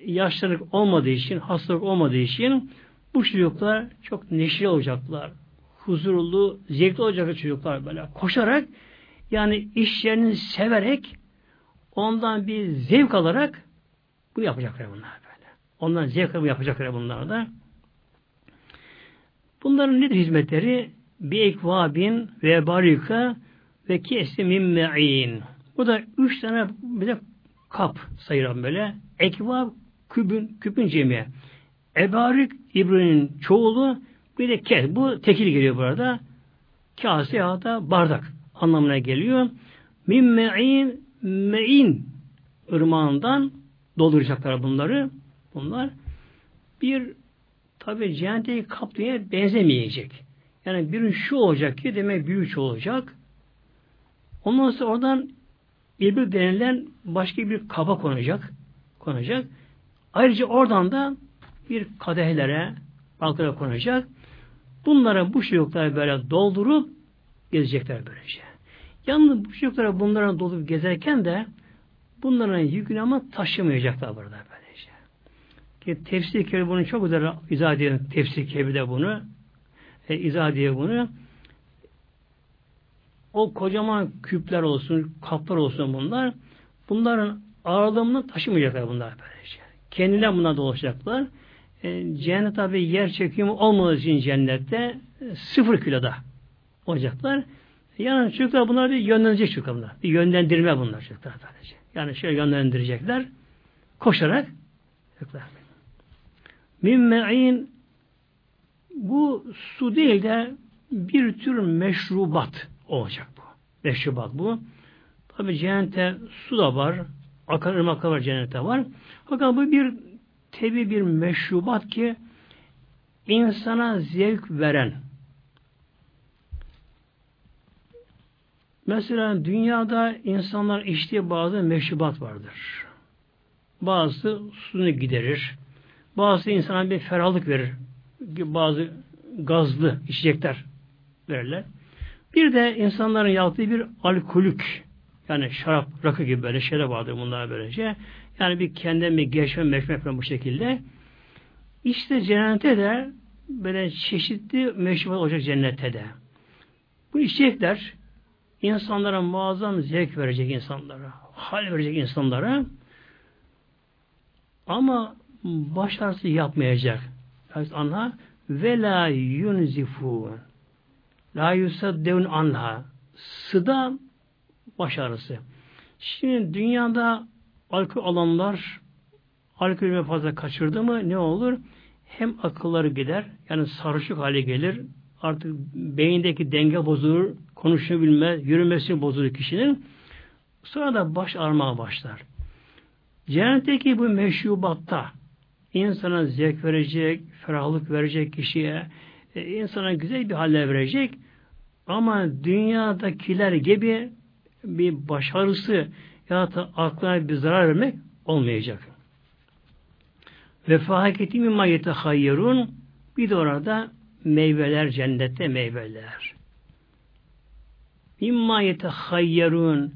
yaşlılık olmadığı için, hastalık olmadığı için bu çocuklar çok neşeli olacaklar. Huzurlu, zevkli olacak çocuklar böyle. Koşarak yani işlerini severek ondan bir zevk alarak bunu yapacaklar bunlar böyle. Ondan zevk alıp yapacaklar bunlar da. Bunların nedir hizmetleri? Bir ekvabin ve barika ve kesi min me'in. Bu da üç tane bir de kap sayıran böyle. Ekvab kübün, küpün cemiye. Ebarik İbrahim'in çoğulu bir de kes. Bu tekil geliyor burada. Kase ya da bardak anlamına geliyor. Min me'in ırmağından dolduracaklar bunları. Bunlar bir tabi cehennetteki kap dünyaya benzemeyecek. Yani bir şu olacak ki demek büyük olacak. Ondan sonra oradan İbrik denilen başka bir kaba konacak. Konacak. Ayrıca oradan da bir kadehlere, balkara konacak. Bunlara bu çocukları böyle doldurup gezecekler böylece. Yalnız bu çocuklara bunlara doldurup gezerken de bunların yükünü ama taşımayacaklar burada böylece. Ki tefsir kebi bunu çok güzel izah ediyor. Tefsir kebi de bunu e, izah ediyor bunu. O kocaman küpler olsun, kaplar olsun bunlar. Bunların ağırlığını taşımayacaklar bunlar böylece. Kendiler buna dolaşacaklar. E, cennet tabi yer çekimi olmadığı için cennette e, sıfır kiloda olacaklar. Yani çocuklar bunlar bir yönlenecek çocuklar bunlar. Bir yönlendirme bunlar çocuklar sadece. Yani şöyle yönlendirecekler. Koşarak çocuklar. Min me'in bu su değil de bir tür meşrubat olacak bu. Meşrubat bu. Tabi cennette su da var. Akar ırmaklar var cennette var. Fakat bu bir tebi bir meşrubat ki insana zevk veren mesela dünyada insanlar içtiği bazı meşrubat vardır. Bazı suyunu giderir. Bazı insana bir ferahlık verir. Bazı gazlı içecekler verirler. Bir de insanların yaptığı bir alkolük yani şarap, rakı gibi böyle şeyler vardır bunlar böylece. Yani bir kendine geçme, meşme bu şekilde. İşte cennete de böyle çeşitli meşrubat olacak cennette de. Bu içecekler insanlara muazzam zevk verecek insanlara, hal verecek insanlara ama başarısı yapmayacak. Yani anla ve la yunzifun la yusaddevun anha sıda baş ağrısı. Şimdi dünyada alkol alanlar alkolü fazla kaçırdı mı ne olur? Hem akılları gider, yani sarışık hale gelir, artık beyindeki denge bozulur, konuşabilme, yürümesi bozulur kişinin. Sonra da baş ağrımaya başlar. Cennetteki bu meşrubatta insana zevk verecek, ferahlık verecek kişiye, e, insana güzel bir halle verecek ama dünyadakiler gibi bir başarısı ya da aklına bir zarar vermek olmayacak. Ve fahaketi mimma yetehayyerun bir de orada meyveler cennette meyveler. Mimma yetehayyerun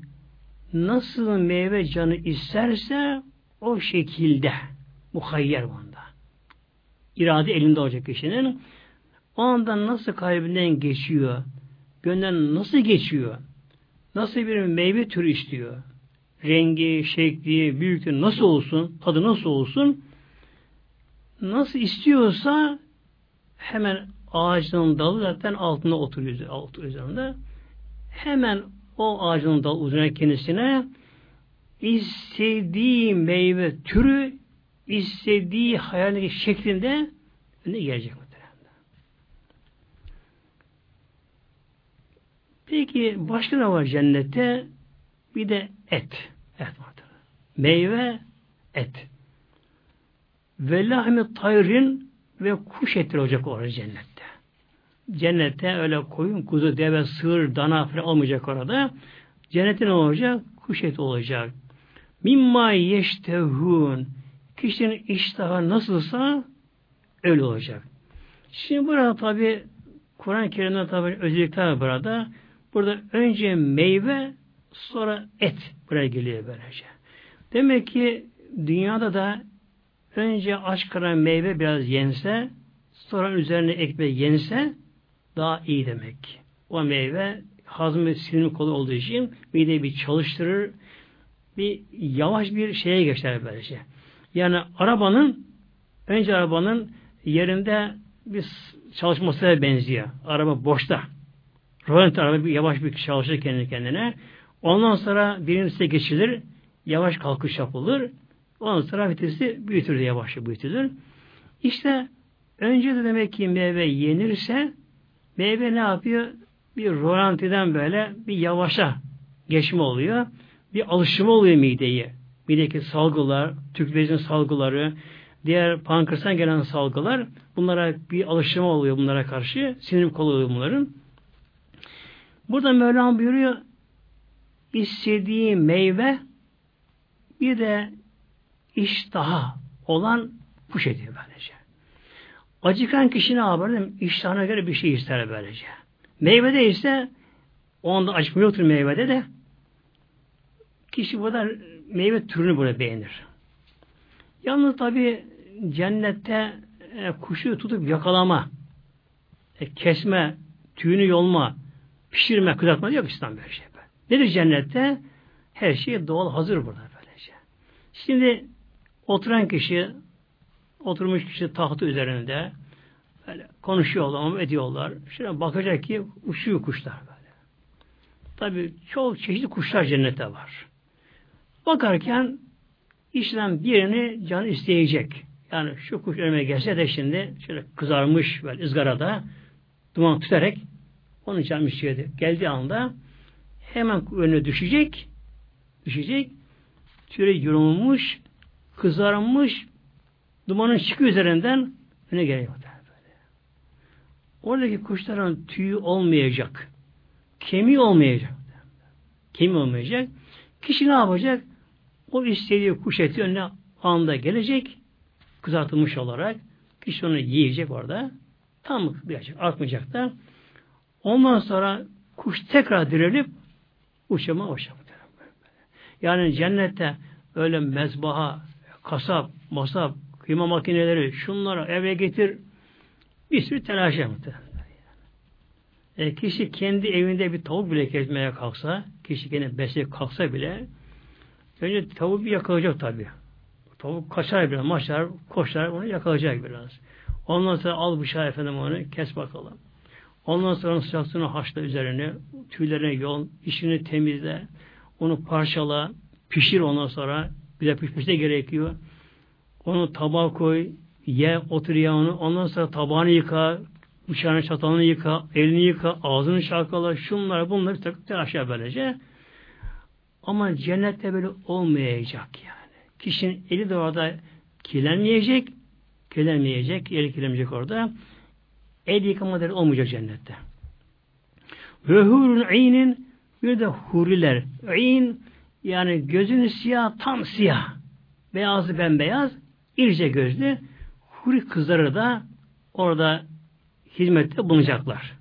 nasıl meyve canı isterse o şekilde muhayyer bunda. İrade elinde olacak kişinin. O anda nasıl kalbinden geçiyor, gönlünden nasıl geçiyor, nasıl bir meyve türü istiyor, rengi, şekli, büyüklüğü nasıl olsun, tadı nasıl olsun, nasıl istiyorsa hemen ağacın dalı zaten altında oturuyor alt üzerinde. Hemen o ağacın dalı uzun kendisine istediği meyve türü istediği hayalindeki şeklinde önüne gelecek muhtemelen. Peki başka ne var cennette? Bir de et. Et var. Meyve, et. Ve lahmi tayrin ve kuş etleri olacak orada cennette. Cennette öyle koyun, kuzu, deve, sığır, dana falan olmayacak orada. Cennette ne olacak? Kuş eti olacak. Mimma yeştehun. Kişinin iştahı nasılsa öyle olacak. Şimdi burada tabi Kur'an-ı Kerim'de tabi özellikler burada. Burada önce meyve sonra et buraya geliyor böylece. Demek ki dünyada da önce aç karan meyve biraz yense sonra üzerine ekmek yense daha iyi demek. O meyve hazmı sinir kolu olduğu için mideyi bir çalıştırır bir yavaş bir şeye geçer böylece. Yani arabanın önce arabanın yerinde bir çalışmasına benziyor. Araba boşta. Rolant araba bir yavaş bir çalışır kendi kendine. Ondan sonra birincisi geçilir. Yavaş kalkış yapılır. Ondan sonra vitesi büyütülür. Yavaş büyütülür. İşte önce de demek ki meyve yenirse meyve ne yapıyor? Bir rolantiden böyle bir yavaşa geçme oluyor. Bir alışma oluyor mideye mideki salgılar, tüklerin salgıları, diğer pankreastan gelen salgılar bunlara bir alışma oluyor bunlara karşı. Sinir kolu oluyor bunların. Burada Mevlam buyuruyor istediği meyve bir de iştaha olan kuş ediyor böylece. Acıkan kişi ne yapar? İştahına göre bir şey ister böylece. Meyvede ise o anda acıkma yoktur meyvede de kişi bu da meyve türünü böyle beğenir. Yalnız tabi cennette e, kuşu tutup yakalama, e, kesme, tüyünü yolma, pişirme, kızartma yok İslam böyle şey. Nedir cennette? Her şey doğal hazır burada böylece. Şimdi oturan kişi, oturmuş kişi tahtı üzerinde böyle konuşuyorlar, ediyorlar. Şöyle bakacak ki uçuyor kuşlar böyle. Tabi çok çeşitli kuşlar cennette var. Bakarken işlem birini can isteyecek. Yani şu kuş önüme gelse de şimdi şöyle kızarmış böyle ızgarada duman tutarak onun canı istiyordu. Geldiği anda hemen önüne düşecek düşecek şöyle yorulmuş kızarmış dumanın çıkı üzerinden öne geliyor. Oradaki kuşların tüyü olmayacak. Kemiği olmayacak. Kemiği olmayacak. Kişi ne yapacak? O istediği kuş eti önüne anda gelecek kızartılmış olarak kişi onu yiyecek orada. Tam birazcık artmayacak da. Ondan sonra kuş tekrar dirilip uçama uçama. Yani cennette öyle mezbaha, kasap, masap, kıyma makineleri, şunları eve getir bir sürü telaş yaptı. E, kişi kendi evinde bir tavuk bile kesmeye kalksa, kişi kendi besleyip kalksa bile Önce tavuk bir yakalayacak tabi. Tavuk kaçar biraz, maçlar, koşar, onu yakalayacak biraz. Ondan sonra al bıçağı efendim onu kes bakalım. Ondan sonra sıcaksını haşla üzerine, tüylerine yol, işini temizle, onu parçala, pişir ondan sonra. Bir de pişmesi de gerekiyor. Onu tabağa koy, ye, otur ya onu. Ondan sonra tabağını yıka, bıçağını çatalını yıka, elini yıka, ağzını şarkala, şunları bunları takıp aşağı böylece. Ama cennette böyle olmayacak yani. Kişinin eli de orada kirlenmeyecek, kirlenmeyecek, eli kirlenmeyecek orada. El yıkama olmayacak cennette. Ve hurun inin bir de huriler. İn yani gözünü siyah, tam siyah. Beyazı bembeyaz, irce gözlü. Huri kızları da orada hizmette bulunacaklar.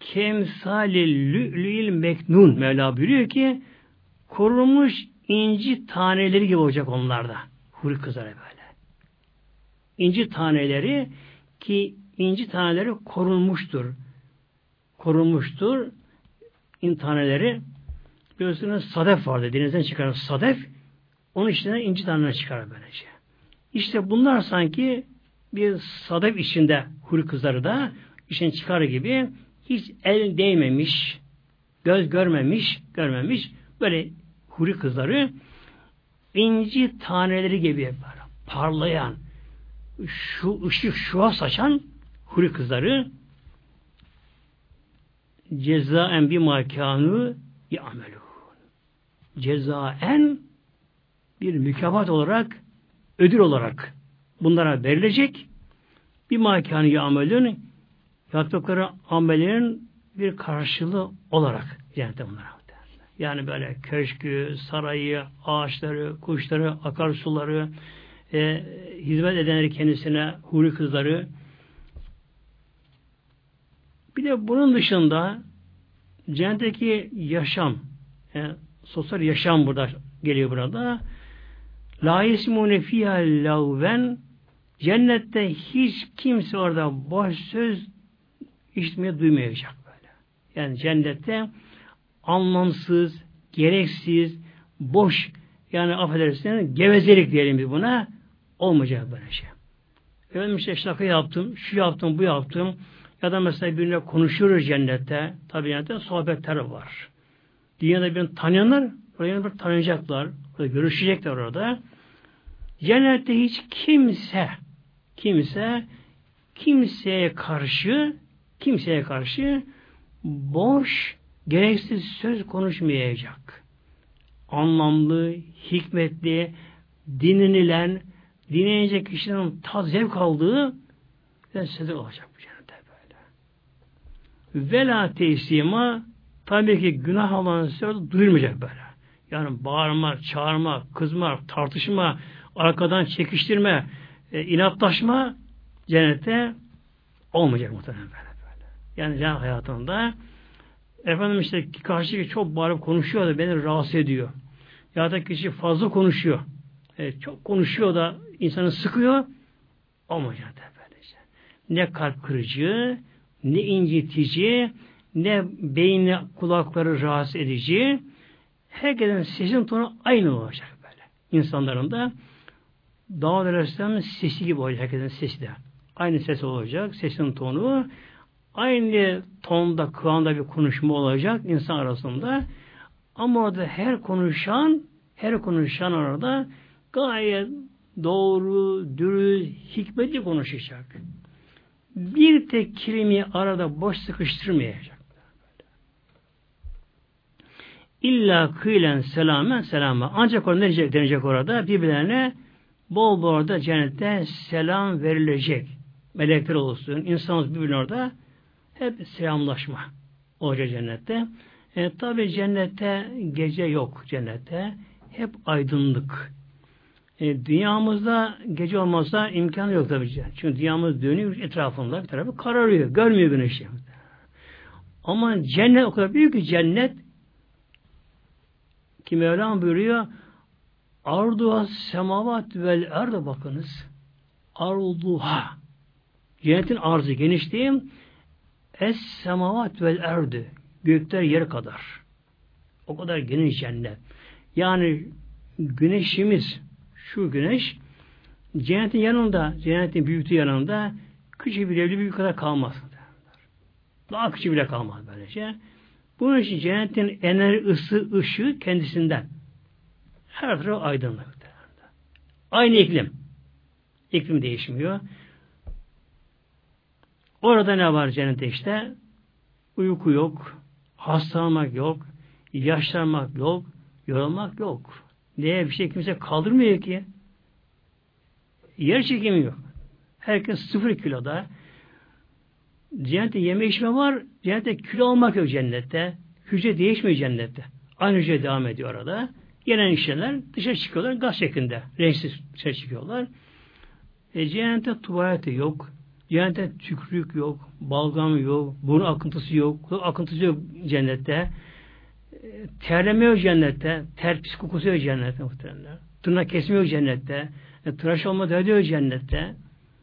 Kemsali lü'lü'il meknun Mevla buyuruyor ki korunmuş inci taneleri gibi olacak onlarda. Huri kızları böyle. İnci taneleri ki inci taneleri korunmuştur. Korunmuştur. İn taneleri biliyorsunuz sadef vardı. Denizden çıkan sadef onun içinden inci taneleri çıkar böylece. İşte bunlar sanki bir sadef içinde huri kızları da işin çıkar gibi hiç el değmemiş, göz görmemiş, görmemiş böyle huri kızları inci taneleri gibi böyle parlayan, şu ışık şua saçan huri kızları cezaen bir makanu yamelun. Cezaen bir mükafat olarak, ödül olarak bunlara verilecek bir makanı yamelun yaptıkları amellerin bir karşılığı olarak cennette bunlara. Yani böyle köşkü, sarayı, ağaçları, kuşları, akarsuları, e, hizmet edenleri kendisine, huri kızları. Bir de bunun dışında cennetteki yaşam, yani sosyal yaşam burada geliyor burada. La yesmune fiyâ lavven cennette hiç kimse orada boş söz işitmeye duymayacak böyle. Yani cennette anlamsız, gereksiz, boş yani affedersiniz gevezelik diyelim biz buna olmayacak böyle şey. Efendim işte şaka yaptım, şu yaptım, bu yaptım. Ya da mesela birine konuşuyoruz cennette. Tabi cennette sohbetler var. Dünyada birini tanıyanlar oraya bir tanıyacaklar. Görüşecekler orada. Cennette hiç kimse kimse kimseye karşı kimseye karşı boş gereksiz söz konuşmayacak. Anlamlı, hikmetli, dinlenilen, dinleyecek kişinin ta zevk aldığı sözler olacak bu cennette böyle. Vela teslima tabii ki günah olan söz duyulmayacak böyle. Yani bağırma, çağırma, kızma, tartışma, arkadan çekiştirme, e, inatlaşma cennette olmayacak muhtemelen böyle. Yani can hayatında efendim işte karşıdaki çok bağırıp konuşuyor da beni rahatsız ediyor. Ya da kişi fazla konuşuyor. E, çok konuşuyor da insanı sıkıyor. Olmayacak böylece. Ne kalp kırıcı, ne incitici, ne beyni kulakları rahatsız edici. Herkesin sesin tonu aynı olacak böyle. İnsanların da Davud Aleyhisselam'ın sesi gibi olacak herkesin sesi de. Aynı ses olacak, sesin tonu. Aynı tonda, kıvamda bir konuşma olacak insan arasında. Ama orada her konuşan, her konuşan orada gayet doğru, dürüst, hikmetli konuşacak. Bir tek kelimeyi arada boş sıkıştırmayacak. İlla kıylen selamen selama. Ancak orada ne denecek orada? Birbirlerine bol bol orada cennette selam verilecek. Melekler olsun, insanımız birbirine orada hep selamlaşma olacak cennette. E, Tabi cennette gece yok cennette. Hep aydınlık. E, dünyamızda gece olmazsa imkanı yok tabi. Çünkü dünyamız dönüyor etrafında bir tarafı kararıyor. Görmüyor güneşi. Ama cennet o kadar büyük ki cennet ki Mevlam buyuruyor Arduha semavat vel erde bakınız. Arduha. Cennetin arzı genişliği es semavat vel erdi. Gökler yer kadar. O kadar geniş cennet. Yani güneşimiz şu güneş Cennetin yanında, cennetin büyüklüğü yanında küçük bir evli büyük kadar kalmaz. Daha küçük bile kalmaz böylece. Bunun için cennetin enerji, ısı, ışığı kendisinden. Her tarafı aydınlık. Aynı iklim. İklim değişmiyor. Orada ne var cennette işte? Uyku yok, hastalanmak yok, yaşlanmak yok, yorulmak yok. Neye bir şey kimse kaldırmıyor ki? Yer çekimi yok. Herkes sıfır kiloda. Cennette yeme içme var. Cennette kilo almak yok cennette. Hücre değişmiyor cennette. Aynı hücre devam ediyor orada. Gelen işler dışarı çıkıyorlar gaz şeklinde. Renksiz dışarı çıkıyorlar. E, cennette tuvaleti yok. Cennette tükrük yok. Balgam yok. Burun akıntısı yok. Akıntısı yok cennette. E, terlemiyor cennette. Ter pis kokusu yok cennette muhtemelen. Tırnak kesmiyor cennette. E, tıraş olma diyor cennette.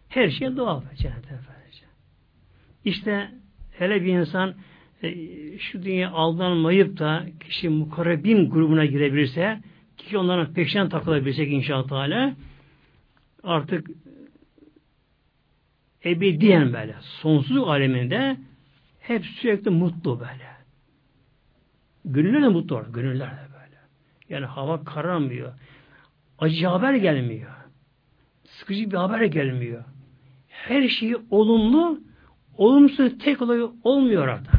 Her şey doğal cennette. İşte hele bir insan e, şu dünya aldanmayıp da kişi mukarrebin grubuna girebilirse kişi onların peşinden takılabilirsek inşallah artık ebediyen böyle sonsuz aleminde hep sürekli mutlu böyle. Gönüller de mutlu olur. Gönüller de böyle. Yani hava karanmıyor. Acı haber gelmiyor. Sıkıcı bir haber gelmiyor. Her şey olumlu, olumsuz tek olay olmuyor orada.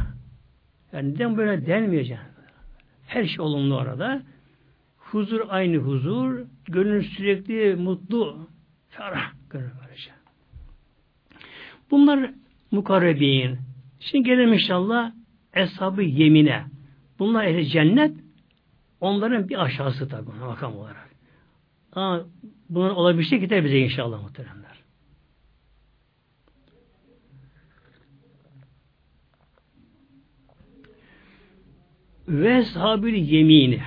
Yani neden böyle canım? Her şey olumlu orada. Huzur aynı huzur. Gönül sürekli mutlu. Ferah. Gönül. Bunlar mukarrebin. Şimdi gelelim inşallah eshab yemine. Bunlar ehli cennet. Onların bir aşağısı tabi makam olarak. Ama bunun olabilecek gider bize inşallah muhteremler. Ve sahabil yemini.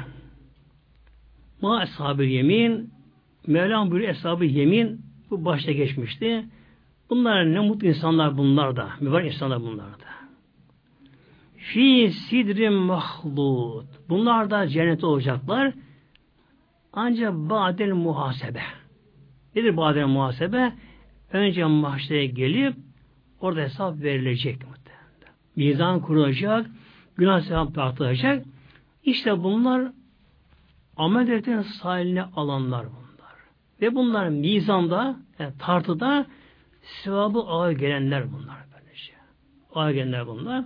Ma sahabil yemin Mevlam buyuruyor eshab yemin bu başta geçmişti. Bunlar ne mutlu insanlar bunlar da. Mübarek insanlar bunlar da. Fi sidrim mahlut. Bunlar da cennete olacaklar. Ancak badel muhasebe. Nedir badel muhasebe? Önce mahşere gelip orada hesap verilecek. Mizan kurulacak, günah sevap tartılacak. İşte bunlar amel defterinin sahiline alanlar bunlar. Ve bunlar mizanda, yani tartıda sevabı ağır gelenler bunlar böylece. Ağır gelenler bunlar.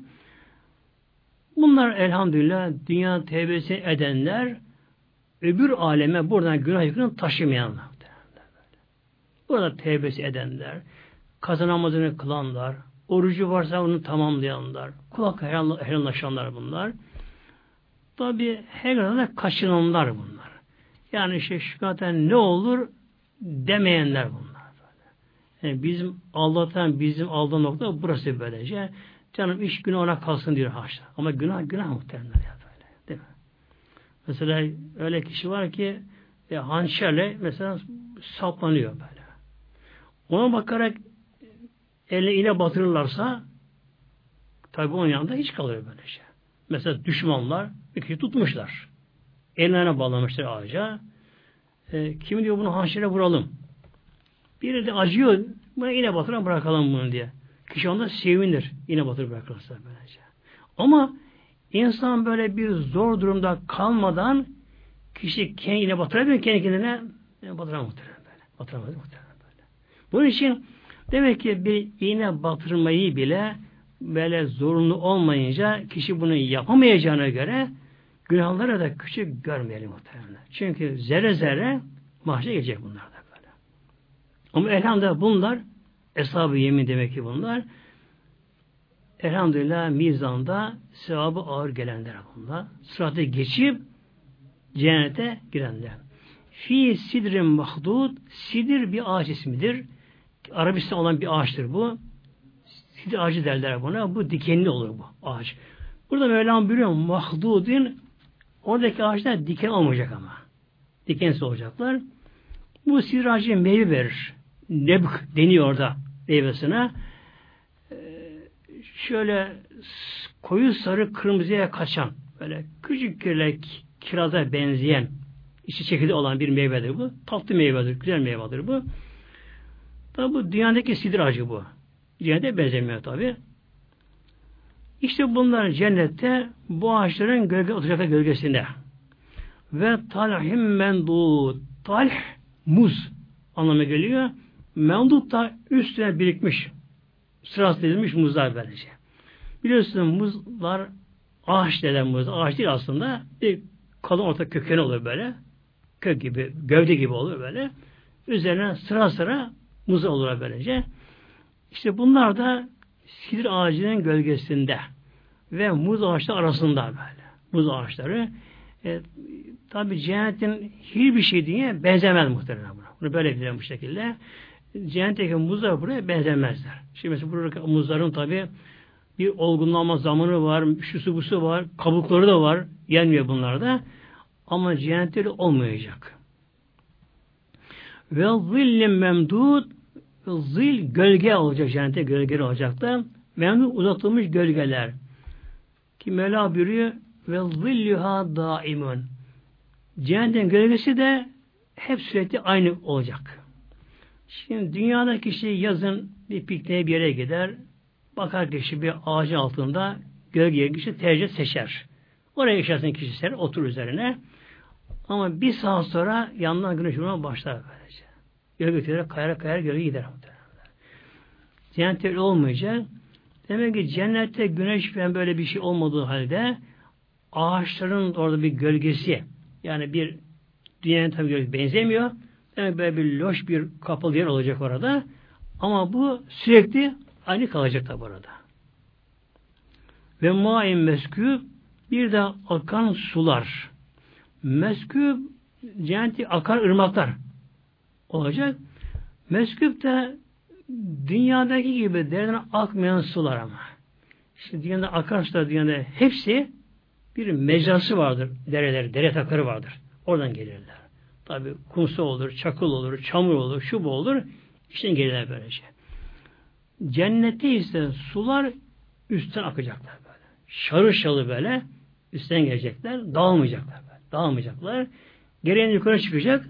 Bunlar elhamdülillah dünya tevbesi edenler öbür aleme buradan günah yükünü taşımayanlar. Burada tevbesi edenler, kazanamazını kılanlar, orucu varsa onu tamamlayanlar, kulak helallaşanlar bunlar. Tabi her arada kaçınanlar bunlar. Yani işte şikayetten ne olur demeyenler bunlar. Yani bizim Allah'tan bizim aldığı nokta burası böylece. Canım iş günü ona kalsın diyor haşa. Ama günah günah muhtemelen ya böyle. Değil mi? Mesela öyle kişi var ki e, hançerle mesela saplanıyor böyle. Ona bakarak eline iğne batırırlarsa tabi onun yanında hiç kalıyor böyle şey. Mesela düşmanlar bir kişi tutmuşlar. Eline bağlamışlar ağaca. E, kimi diyor bunu hançere vuralım. Biri de acıyor. Buna iğne batıran bırakalım bunu diye. Kişi onda sevinir. Yine batır bırakırsa böylece. Ama insan böyle bir zor durumda kalmadan kişi kendi yine batırabilir kendi kendine batıramaz muhtemelen böyle. Batıramaz muhtemelen böyle. Bunun için demek ki bir iğne batırmayı bile böyle zorunlu olmayınca kişi bunu yapamayacağına göre günahları da küçük görmeyelim muhtemelen. Çünkü zerre zerre mahşe gelecek bunlar da böyle. Ama elhamdülillah bunlar Eshab-ı yemin demek ki bunlar. Elhamdülillah mizanda sevabı ağır gelenler bunlar. Sıratı geçip cennete girenler. Fi sidrin mahdud sidir bir ağaç ismidir. Arabistan olan bir ağaçtır bu. Sidir ağacı derler buna. Bu dikenli olur bu ağaç. Burada Mevlam buyuruyor mahdudin oradaki ağaçlar diken olmayacak ama. Dikensiz olacaklar. Bu sidir ağacı meyve verir. Nebk deniyor orada meyvesine. Ee, şöyle koyu sarı kırmızıya kaçan böyle küçük kirlek kiraza benzeyen içi çekili olan bir meyvedir bu. Tatlı meyvedir, güzel meyvedir bu. Tabi bu dünyadaki sidir ağacı bu. Cennete benzemiyor tabi. İşte bunlar cennette bu ağaçların gölge oturacak gölgesinde. Ve talhim mendud. Talh muz anlamı geliyor. Mendud da üstüne birikmiş. Sırası edilmiş muzlar böylece. Biliyorsunuz muzlar ağaç denen muz. Ağaç değil aslında. Bir kalın orta kökeni olur böyle. Kök gibi, gövde gibi olur böyle. Üzerine sıra sıra muz olur böylece. İşte bunlar da sidir ağacının gölgesinde ve muz ağaçları arasında böyle. Muz ağaçları. E, tabi cennetin hiçbir şey diye benzemez muhtemelen buna. Bunu böyle bilelim bu şekilde. Cennetteki muzlar buraya benzemezler. Şimdi mesela buradaki muzların tabi bir olgunlanma zamanı var, şusu busu var, kabukları da var, yenmiyor bunlarda. Ama cennetleri olmayacak. Ve zillim memdud zil gölge olacak cennette gölge olacak da memnun uzatılmış gölgeler. Ki Mevla buyuruyor ve zilluha daimun. Cehennetin gölgesi de hep sürekli aynı olacak. Şimdi dünyada kişi yazın bir pikniğe bir yere gider. Bakar kişi bir ağacın altında gölgeye kişi tercih seçer. Oraya yaşasın kişi seçer, otur üzerine. Ama bir saat sonra yandan güneş vurmaya başlar böylece. Gölge kayar kayar gölge gider. Cennette öyle olmayacak. Demek ki cennette güneş falan böyle bir şey olmadığı halde ağaçların orada bir gölgesi yani bir dünyanın tabi gölgesi benzemiyor. Demek böyle bir loş bir kapalı yer olacak orada. Ama bu sürekli aynı kalacak tabi orada. Ve maim meskûb bir de akan sular. Meskûb cenneti akar ırmaklar olacak. Meskûb de dünyadaki gibi derden akmayan sular ama. Şimdi dünyada akarsular dünyada hepsi bir mecrası vardır. Dereler, dere takarı vardır. Oradan gelirler. Tabi kumsu olur, çakıl olur, çamur olur, şu bu olur. İşte gelirler böylece. Cennette ise sular üstten akacaklar böyle. Şarı şalı böyle üstten gelecekler. Dağılmayacaklar böyle. Dağılmayacaklar. Geriye yukarı çıkacak.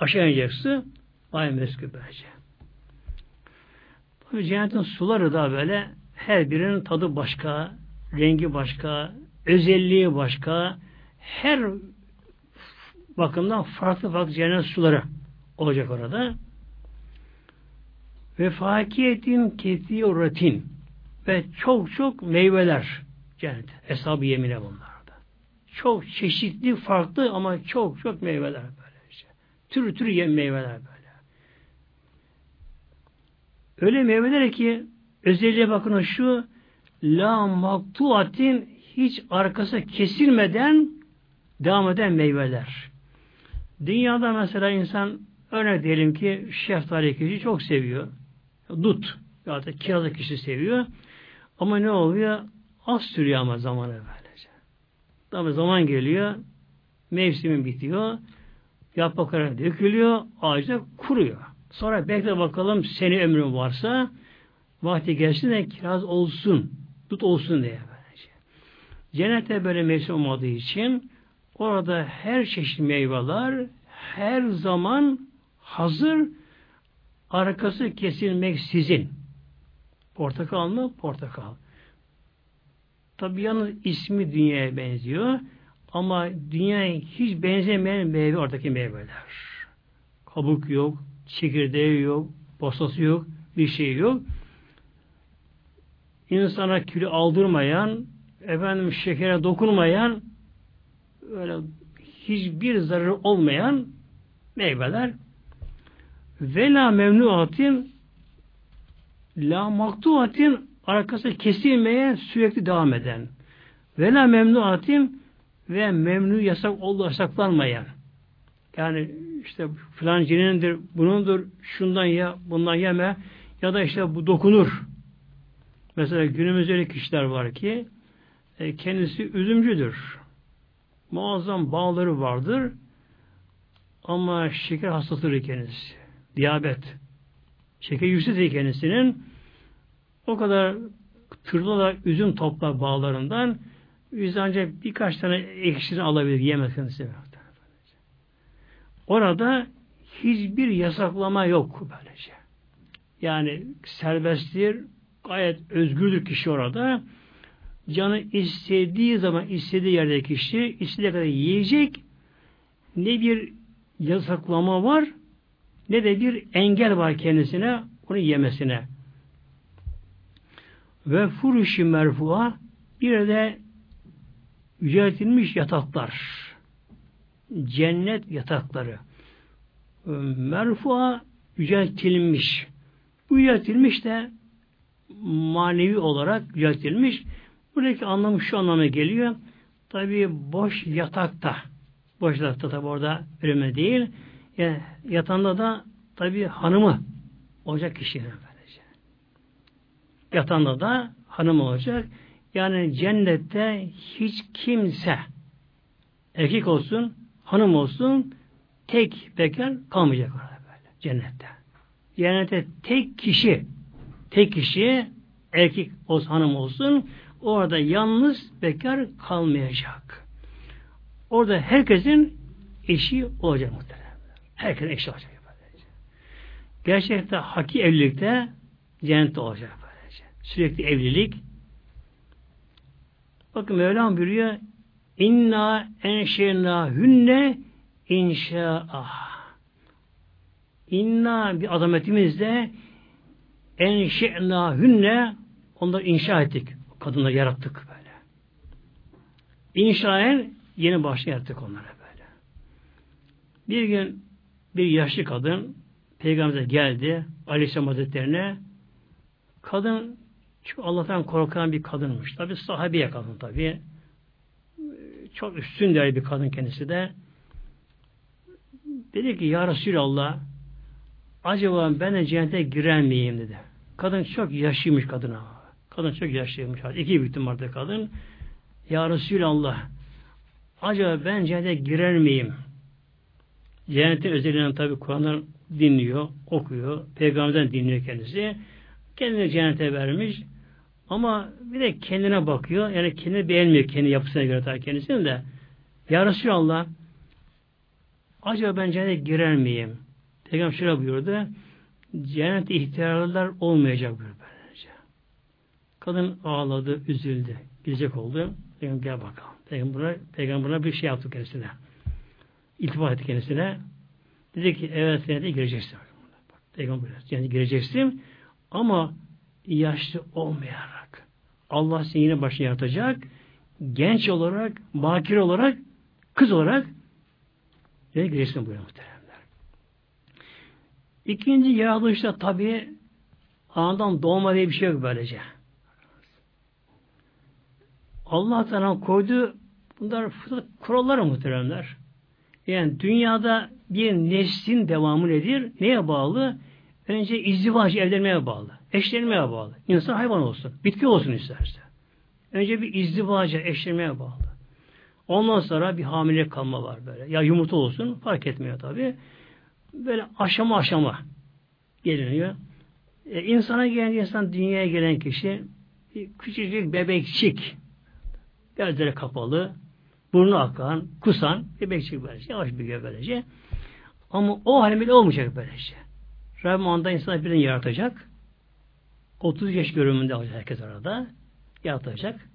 Aşağı inecek su. Ay meskü böylece. Tabi cennetin suları da böyle her birinin tadı başka, rengi başka, özelliği başka, her bakımdan farklı farklı cennet suları olacak orada. Ve fakiyetin kesiyoratin ve çok çok meyveler cennet. Hesabı yemine bunlarda. Çok çeşitli, farklı ama çok çok meyveler böyle işte. Tür tür yem meyveler böyle. Öyle meyveler ki özelliğe bakın şu la maktuatin hiç arkası kesilmeden devam eden meyveler. Dünyada mesela insan örnek diyelim ki şeftali kişi çok seviyor. Dut ya da kirazı kişi seviyor. Ama ne oluyor? Az sürüyor ama zamanı böylece. Tabi zaman geliyor, mevsimin bitiyor, yaprakları dökülüyor, ağaçta kuruyor. Sonra bekle bakalım seni ömrün varsa vakti gelsin de kiraz olsun, dut olsun diye. Böylece. Cennette böyle mevsim olmadığı için orada her çeşit meyveler her zaman hazır arkası kesilmek sizin. Portakal mı? Portakal. Tabi yalnız ismi dünyaya benziyor. Ama dünyaya hiç benzemeyen meyve oradaki meyveler. Kabuk yok, çekirdeği yok, posası yok, bir şey yok. İnsana kilo aldırmayan, efendim şekere dokunmayan, öyle hiçbir zararı olmayan meyveler. Ve la memnuatin la maktuatin arkası kesilmeye sürekli devam eden. Ve la memnuatin ve memnu yasak oldu yasaklanmayan. Yani işte filan cinindir, bunundur, şundan ya, bundan yeme ya da işte bu dokunur. Mesela günümüzde öyle kişiler var ki e, kendisi üzümcüdür. Muazzam bağları vardır ama şeker hastasıdır kendisi. Diyabet. Şeker yüksektir kendisinin. O kadar tırla üzüm toplar bağlarından yüz ancak birkaç tane ekşisini alabilir, yemez kendisi. Orada hiçbir yasaklama yok böylece. Yani serbesttir, gayet özgürdür kişi orada. Canı istediği zaman istediği yerde kişi istediği kadar yiyecek. Ne bir yasaklama var ne de bir engel var kendisine onu yemesine. Ve furuşi merfua bir de yüceltilmiş yataklar. Cennet yatakları. Merfua yüceltilmiş. Bu yüceltilmiş de manevi olarak yüceltilmiş. Buradaki anlamı şu anlama geliyor. Tabi boş yatakta. Boş yatakta tabi orada ölüme değil. Yani yatanda da tabi hanımı olacak böylece. Yatanda da hanım olacak. Yani cennette hiç kimse erkek olsun, hanım olsun tek bekar kalmayacak orada böyle cennette. Cennette tek kişi tek kişi erkek olsun, hanım olsun orada yalnız bekar kalmayacak. Orada herkesin eşi olacak muhtemelen. Herkesin eşi olacak. Böylece. Gerçekte haki evlilikte cennette olacak. Böylece. Sürekli evlilik. Bakın Mevlam buyuruyor İnna enşe'na hünne inşaah. İnna bir azametimizde enşe'na hünne onları inşa ettik. Kadınları yarattık böyle. İnşaen yeni başta yarattık onlara böyle. Bir gün bir yaşlı kadın Peygamber'e geldi Aleyhisselam Hazretlerine kadın çok Allah'tan korkan bir kadınmış. Tabi sahabiye kadın tabi. Çok üstün değerli bir kadın kendisi de. Dedi ki Ya Resulallah acaba ben de cennete girer miyim dedi. Kadın çok yaşlıymış kadına. Kadın çok yaşlıymış. İki büyüktüm vardı kadın. Ya Resulallah acaba ben cennete girer miyim? Cennetin özelliğinden tabi Kur'an'dan dinliyor, okuyor, peygamberden dinliyor kendisi. Kendini cennete vermiş. Ama bir de kendine bakıyor. Yani kendini beğenmiyor kendi yapısına göre tabii kendisini de. Ya Resulallah acaba ben cennete girer miyim? Peygamber şöyle buyurdu. Cennette ihtiyarlar olmayacak buyurdu böylece. Kadın ağladı, üzüldü. Gidecek oldu. Peygamber gel bakalım. Peygamber'e Peygamber bir şey yaptı kendisine. İltifat etti kendisine. Dedi ki evet cennete gireceksin. Peygamber cennete gireceksin ama yaşlı olmayarak. Allah seni yine başına yaratacak. Genç olarak, bakir olarak, kız olarak ne gireceksin buyuruyor muhteremler. İkinci yaratılışta tabi anadan doğma diye bir şey yok böylece. Allah Teala koydu bunlar kurallar muhteremler. Yani dünyada bir neslin devamı nedir? Neye bağlı? Önce izdivaç evlenmeye bağlı. Eşlenmeye bağlı. İnsan hayvan olsun. Bitki olsun isterse. Önce bir izdivaca, eşlenmeye bağlı. Ondan sonra bir hamile kalma var böyle. Ya yumurta olsun fark etmiyor tabi. Böyle aşama aşama geliniyor. E, insana gelen insan dünyaya gelen kişi küçücük bebekçik gözleri kapalı burnu akan, kusan bebekçik böylece. Yavaş büyüyor böylece. Ama o hamile olmayacak böylece. Rabbim anda insanı birini yaratacak. 30 yaş görümünde olacak herkes arada. Yaratacak.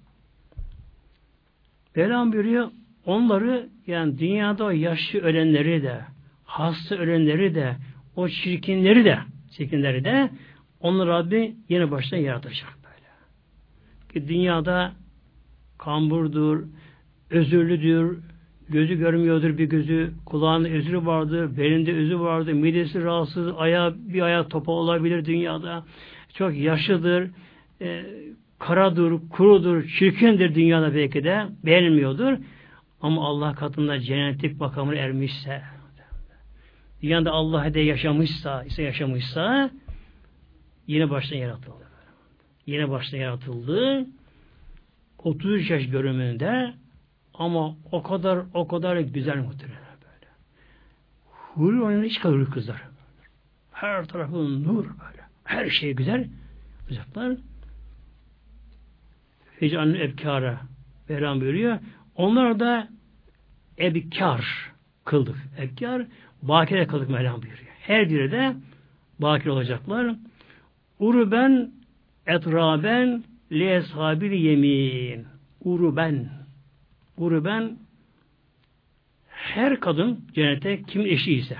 Mevlam buyuruyor onları yani dünyada o yaşlı ölenleri de hasta ölenleri de o çirkinleri de çirkinleri de onları Rabbi yeni baştan yaratacak böyle. Ki dünyada kamburdur, özürlüdür, gözü görmüyordur bir gözü, kulağında özürü vardır, belinde özü vardır, midesi rahatsız, ayağı bir ayağı topa olabilir dünyada. Çok yaşlıdır, e, karadır, kurudur, çirkindir dünyada belki de, beğenmiyordur. Ama Allah katında cennetlik makamına ermişse, dünyada Allah de yaşamışsa, ise yaşamışsa, yine baştan yaratıldı. Yine baştan yaratıldı. 33 yaş görümünde ama o kadar o kadar güzel muhtemelen böyle. Huri oynayan hiç kalır kızlar. Her tarafı nur böyle. Her şey güzel. Uzaklar. Fecal'ın ebkara Mevlam buyuruyor. Onlar da ebkar kıldık. Ebkar bakire kıldık Mevlam buyuruyor. Her biri de bakir olacaklar. Uruben etraben li eshabil yemin. Uruben. Uruben her kadın cennete kim eşi ise.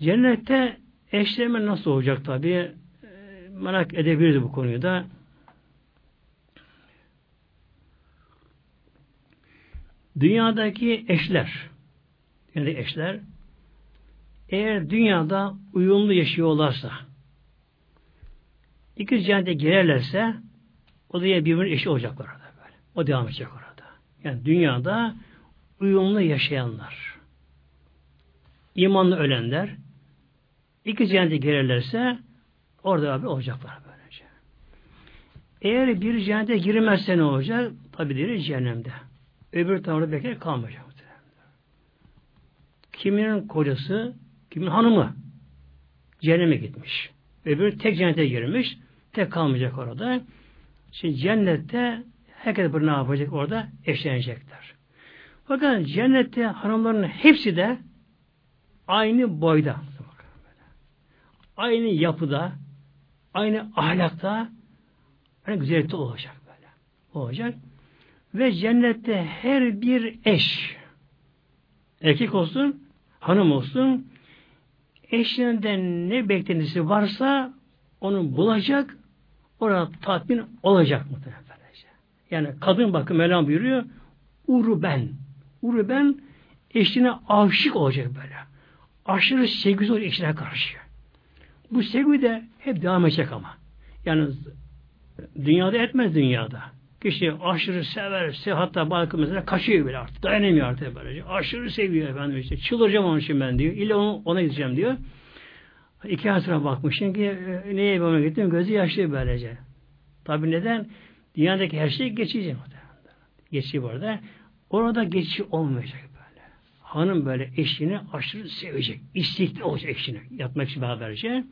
Cennette eşleme nasıl olacak tabi? E, merak edebiliriz bu konuyu da. Dünyadaki eşler, yani eşler, eğer dünyada uyumlu yaşıyorlarsa, iki cennete girerlerse, o da birbirinin eşi olacaklar. O devam edecek orada. Yani dünyada uyumlu yaşayanlar, imanlı ölenler, iki cennete girerlerse, orada abi olacaklar böylece. Eğer bir cennete girmezse ne olacak? Tabi diri cehennemde. Öbür tarafta bekler kalmayacak. Kiminin kocası, kimin hanımı cehenneme gitmiş. Öbürü tek cennete girmiş. Tek kalmayacak orada. Şimdi cennette herkes bir ne yapacak orada? Eşlenecekler. Fakat cennette hanımların hepsi de aynı boyda. Aynı yapıda, aynı ahlakta, aynı güzellikte olacak böyle. Olacak. Ve cennette her bir eş, erkek olsun, hanım olsun, eşinden ne beklentisi varsa onu bulacak, orada tatmin olacak muhtemelen. Yani kadın bakın Mevlam buyuruyor, uru ben. Uru ben eşine aşık olacak böyle. Aşırı sevgisi olacak eşine karşı. Bu sevgi de hep devam edecek ama. Yani dünyada etmez dünyada. Kişi aşırı sever, hatta bazı mesela kaçıyor bile artık. Dayanamıyor artık böylece. Aşırı seviyor efendim işte. Çıldıracağım onun için ben diyor. İlla onu, ona gideceğim diyor. İki ay sonra bakmışım ki e, neye ona gittim? Gözü yaşlı böylece. Tabi neden? Dünyadaki her şey geçici. Geçici bu arada. Orada geçici olmayacak böyle. Hanım böyle eşini aşırı sevecek. İstekli olacak eşini. Yatmak için beraberce.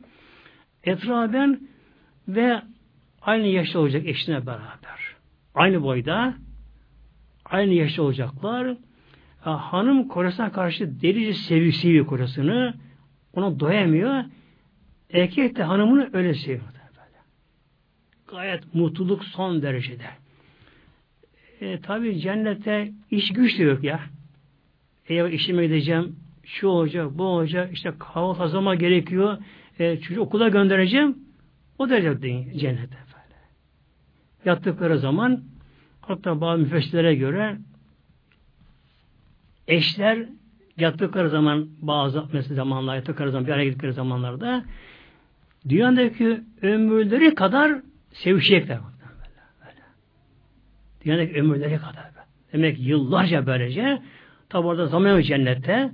Etraben ve aynı yaşta olacak eşine beraber aynı boyda aynı yaşta olacaklar. Ya, hanım kocasına karşı delice seviyor, seviyor kocasını. Ona doyamıyor. Erkek de hanımını öyle seviyor. Böyle. Gayet mutluluk son derecede. E, Tabi cennette iş güç de yok ya. Eğer işime gideceğim, şu olacak, bu olacak, işte kahvaltı hazırlama gerekiyor, e, çocuğu okula göndereceğim, o derece cennette yattıkları zaman hatta bazı müfessirlere göre eşler yattıkları zaman bazı mesela zamanlar yattıkları zaman bir araya gittikleri zamanlarda dünyadaki ömürleri kadar sevişecekler. Böyle. Dünyadaki ömürleri kadar. Demek yıllarca böylece tabi orada zaman yok cennette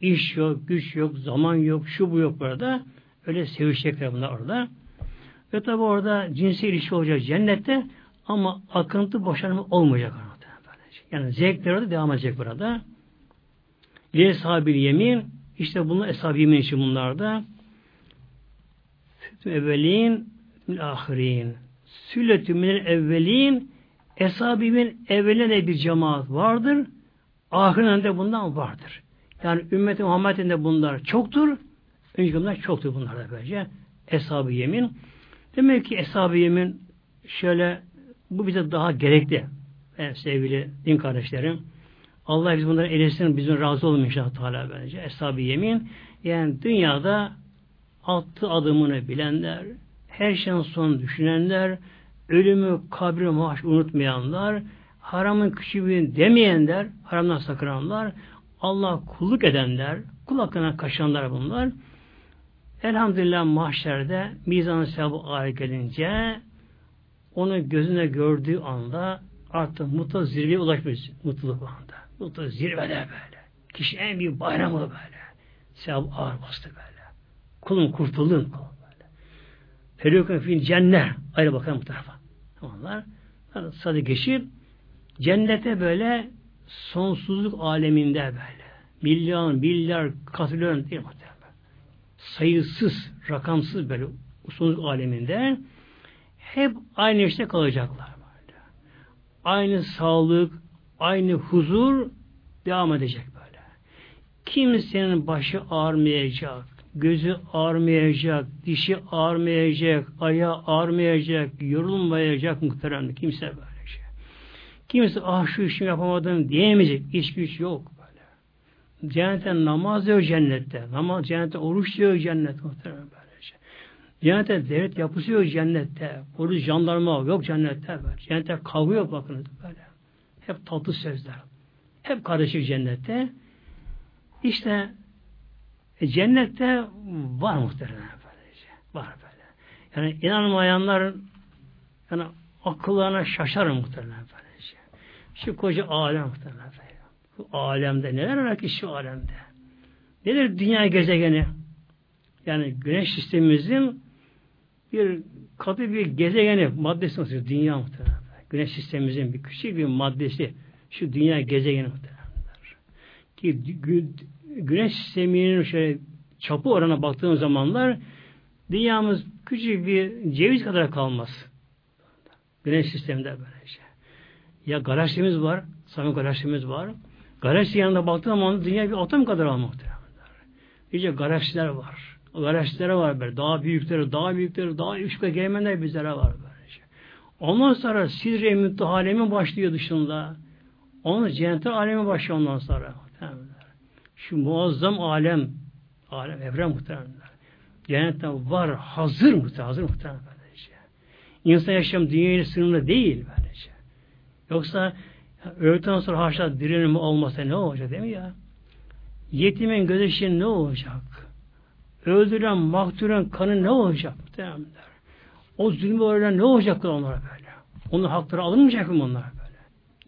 iş yok, güç yok, zaman yok, şu bu yok burada. Öyle sevişecekler bunlar orada. Ve tabi orada cinsi ilişki olacak cennette ama akıntı boşanma olmayacak orada. Yani zevkler orada devam edecek burada. Li sahibi yemin işte bunlar eshab yemin için bunlarda evvelin ahirin sülletü minel evvelin eshabimin evveline bir cemaat vardır. Ahirinde de bundan vardır. Yani ümmeti Muhammed'in de bunlar çoktur. Önceki bunlar çoktur bunlar da böylece. Eshab-ı yemin. Demek ki Eshab-ı Yemin şöyle bu bize daha gerekli. Evet, sevgili din kardeşlerim. Allah biz bunları eylesin, bizim razı olun inşallah Teala bence. Eshab-ı Yemin yani dünyada attı adımını bilenler, her şeyin sonunu düşünenler, ölümü, kabri, maaş unutmayanlar, haramın küçüğünü demeyenler, haramdan sakınanlar, Allah kulluk edenler, kul hakkına kaçanlar bunlar. Elhamdülillah mahşerde mizan sevabı ağır gelince onu gözüne gördüğü anda artık mutlu zirveye ulaşmış mutluluk anda. Mutlu zirvede böyle. Kişi en büyük bayramı böyle. Sevap ağır bastı böyle. Kulun kurtuldun kulun Ferikun fin cennet. Ayrı bakalım bu tarafa. Onlar sadı geçip cennete böyle sonsuzluk aleminde böyle. Milyon, milyar, katrilyon değil mi? sayısız, rakamsız böyle sonsuz aleminde hep aynı işte kalacaklar. Böyle. Aynı sağlık, aynı huzur devam edecek böyle. Kimsenin başı ağrmayacak. Gözü ağrmayacak, dişi ağrmayacak, ayağı ağrmayacak, yorulmayacak muhterem kimse böyle şey. Kimse ah şu işimi yapamadım diyemeyecek. İş güç yok böyle. Cennette namaz diyor cennette. Namaz cennette oruç diyor cennet muhterem böyle şey. Cennette devlet yapısı yok cennette. Polis jandarma yok cennette böyle. Cennette kavga yok bakın böyle. Hep tatlı sözler. Hep karışık cennette. İşte e, cennette var muhtemelen böylece. Var böyle. Yani inanmayanlar yani akıllarına şaşar muhtemelen böylece. Şu koca alem muhtemelen böyle. Bu alemde neler var ki şu alemde? Nedir dünya gezegeni? Yani güneş sistemimizin bir katı bir gezegeni maddesi nasıl? Dünya muhtemelen. Güneş sistemimizin bir küçük bir maddesi şu dünya gezegeni muhtemelen. Ki güneş sisteminin şöyle çapı oranına baktığımız zamanlar dünyamız küçük bir ceviz kadar kalmaz. Güneş sisteminde böyle şey. Ya galaksimiz var, Samim galaksimiz var. Galaksi yanında baktığım zaman dünya bir atom kadar almaktadır. İyice galaksiler var. Galaksilere var böyle. Daha büyükleri, daha büyükleri, daha üç gelmenler bizlere var böyle şey. Ondan sonra Sidre-i Müttehalemin başlıyor dışında. Onun cennet alemi başlıyor ondan sonra. Şu muazzam alem, alem evren muhtemelen. Cennette var, hazır muhtemelen, hazır muhtemelen böylece. İnsan yaşam dünyayla sınırlı değil böylece. Yoksa öğleden sonra haşa direnimi olmasa ne olacak değil mi ya? Yetimin gözü ne olacak? Öldüren, mahturen kanı ne olacak muhtemelen? O zulmü öğrenen ne olacak onlara böyle? Onun hakları alınmayacak mı onlara böyle?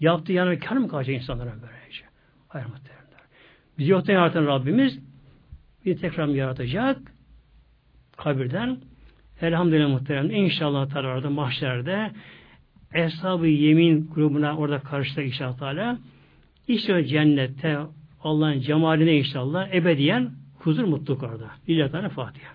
Yaptığı yanına kar mı kalacak insanlara böylece? Hayır muhtemelen. Bizi yoktan yaratan Rabbimiz bir tekrar yaratacak kabirden. Elhamdülillah muhterem. İnşallah Teala orada mahşerde Eshab-ı Yemin grubuna orada karışacak inşallah Teala. İşte cennette Allah'ın cemaline inşallah ebediyen huzur mutluluk orada. Lillahi Teala Fatiha.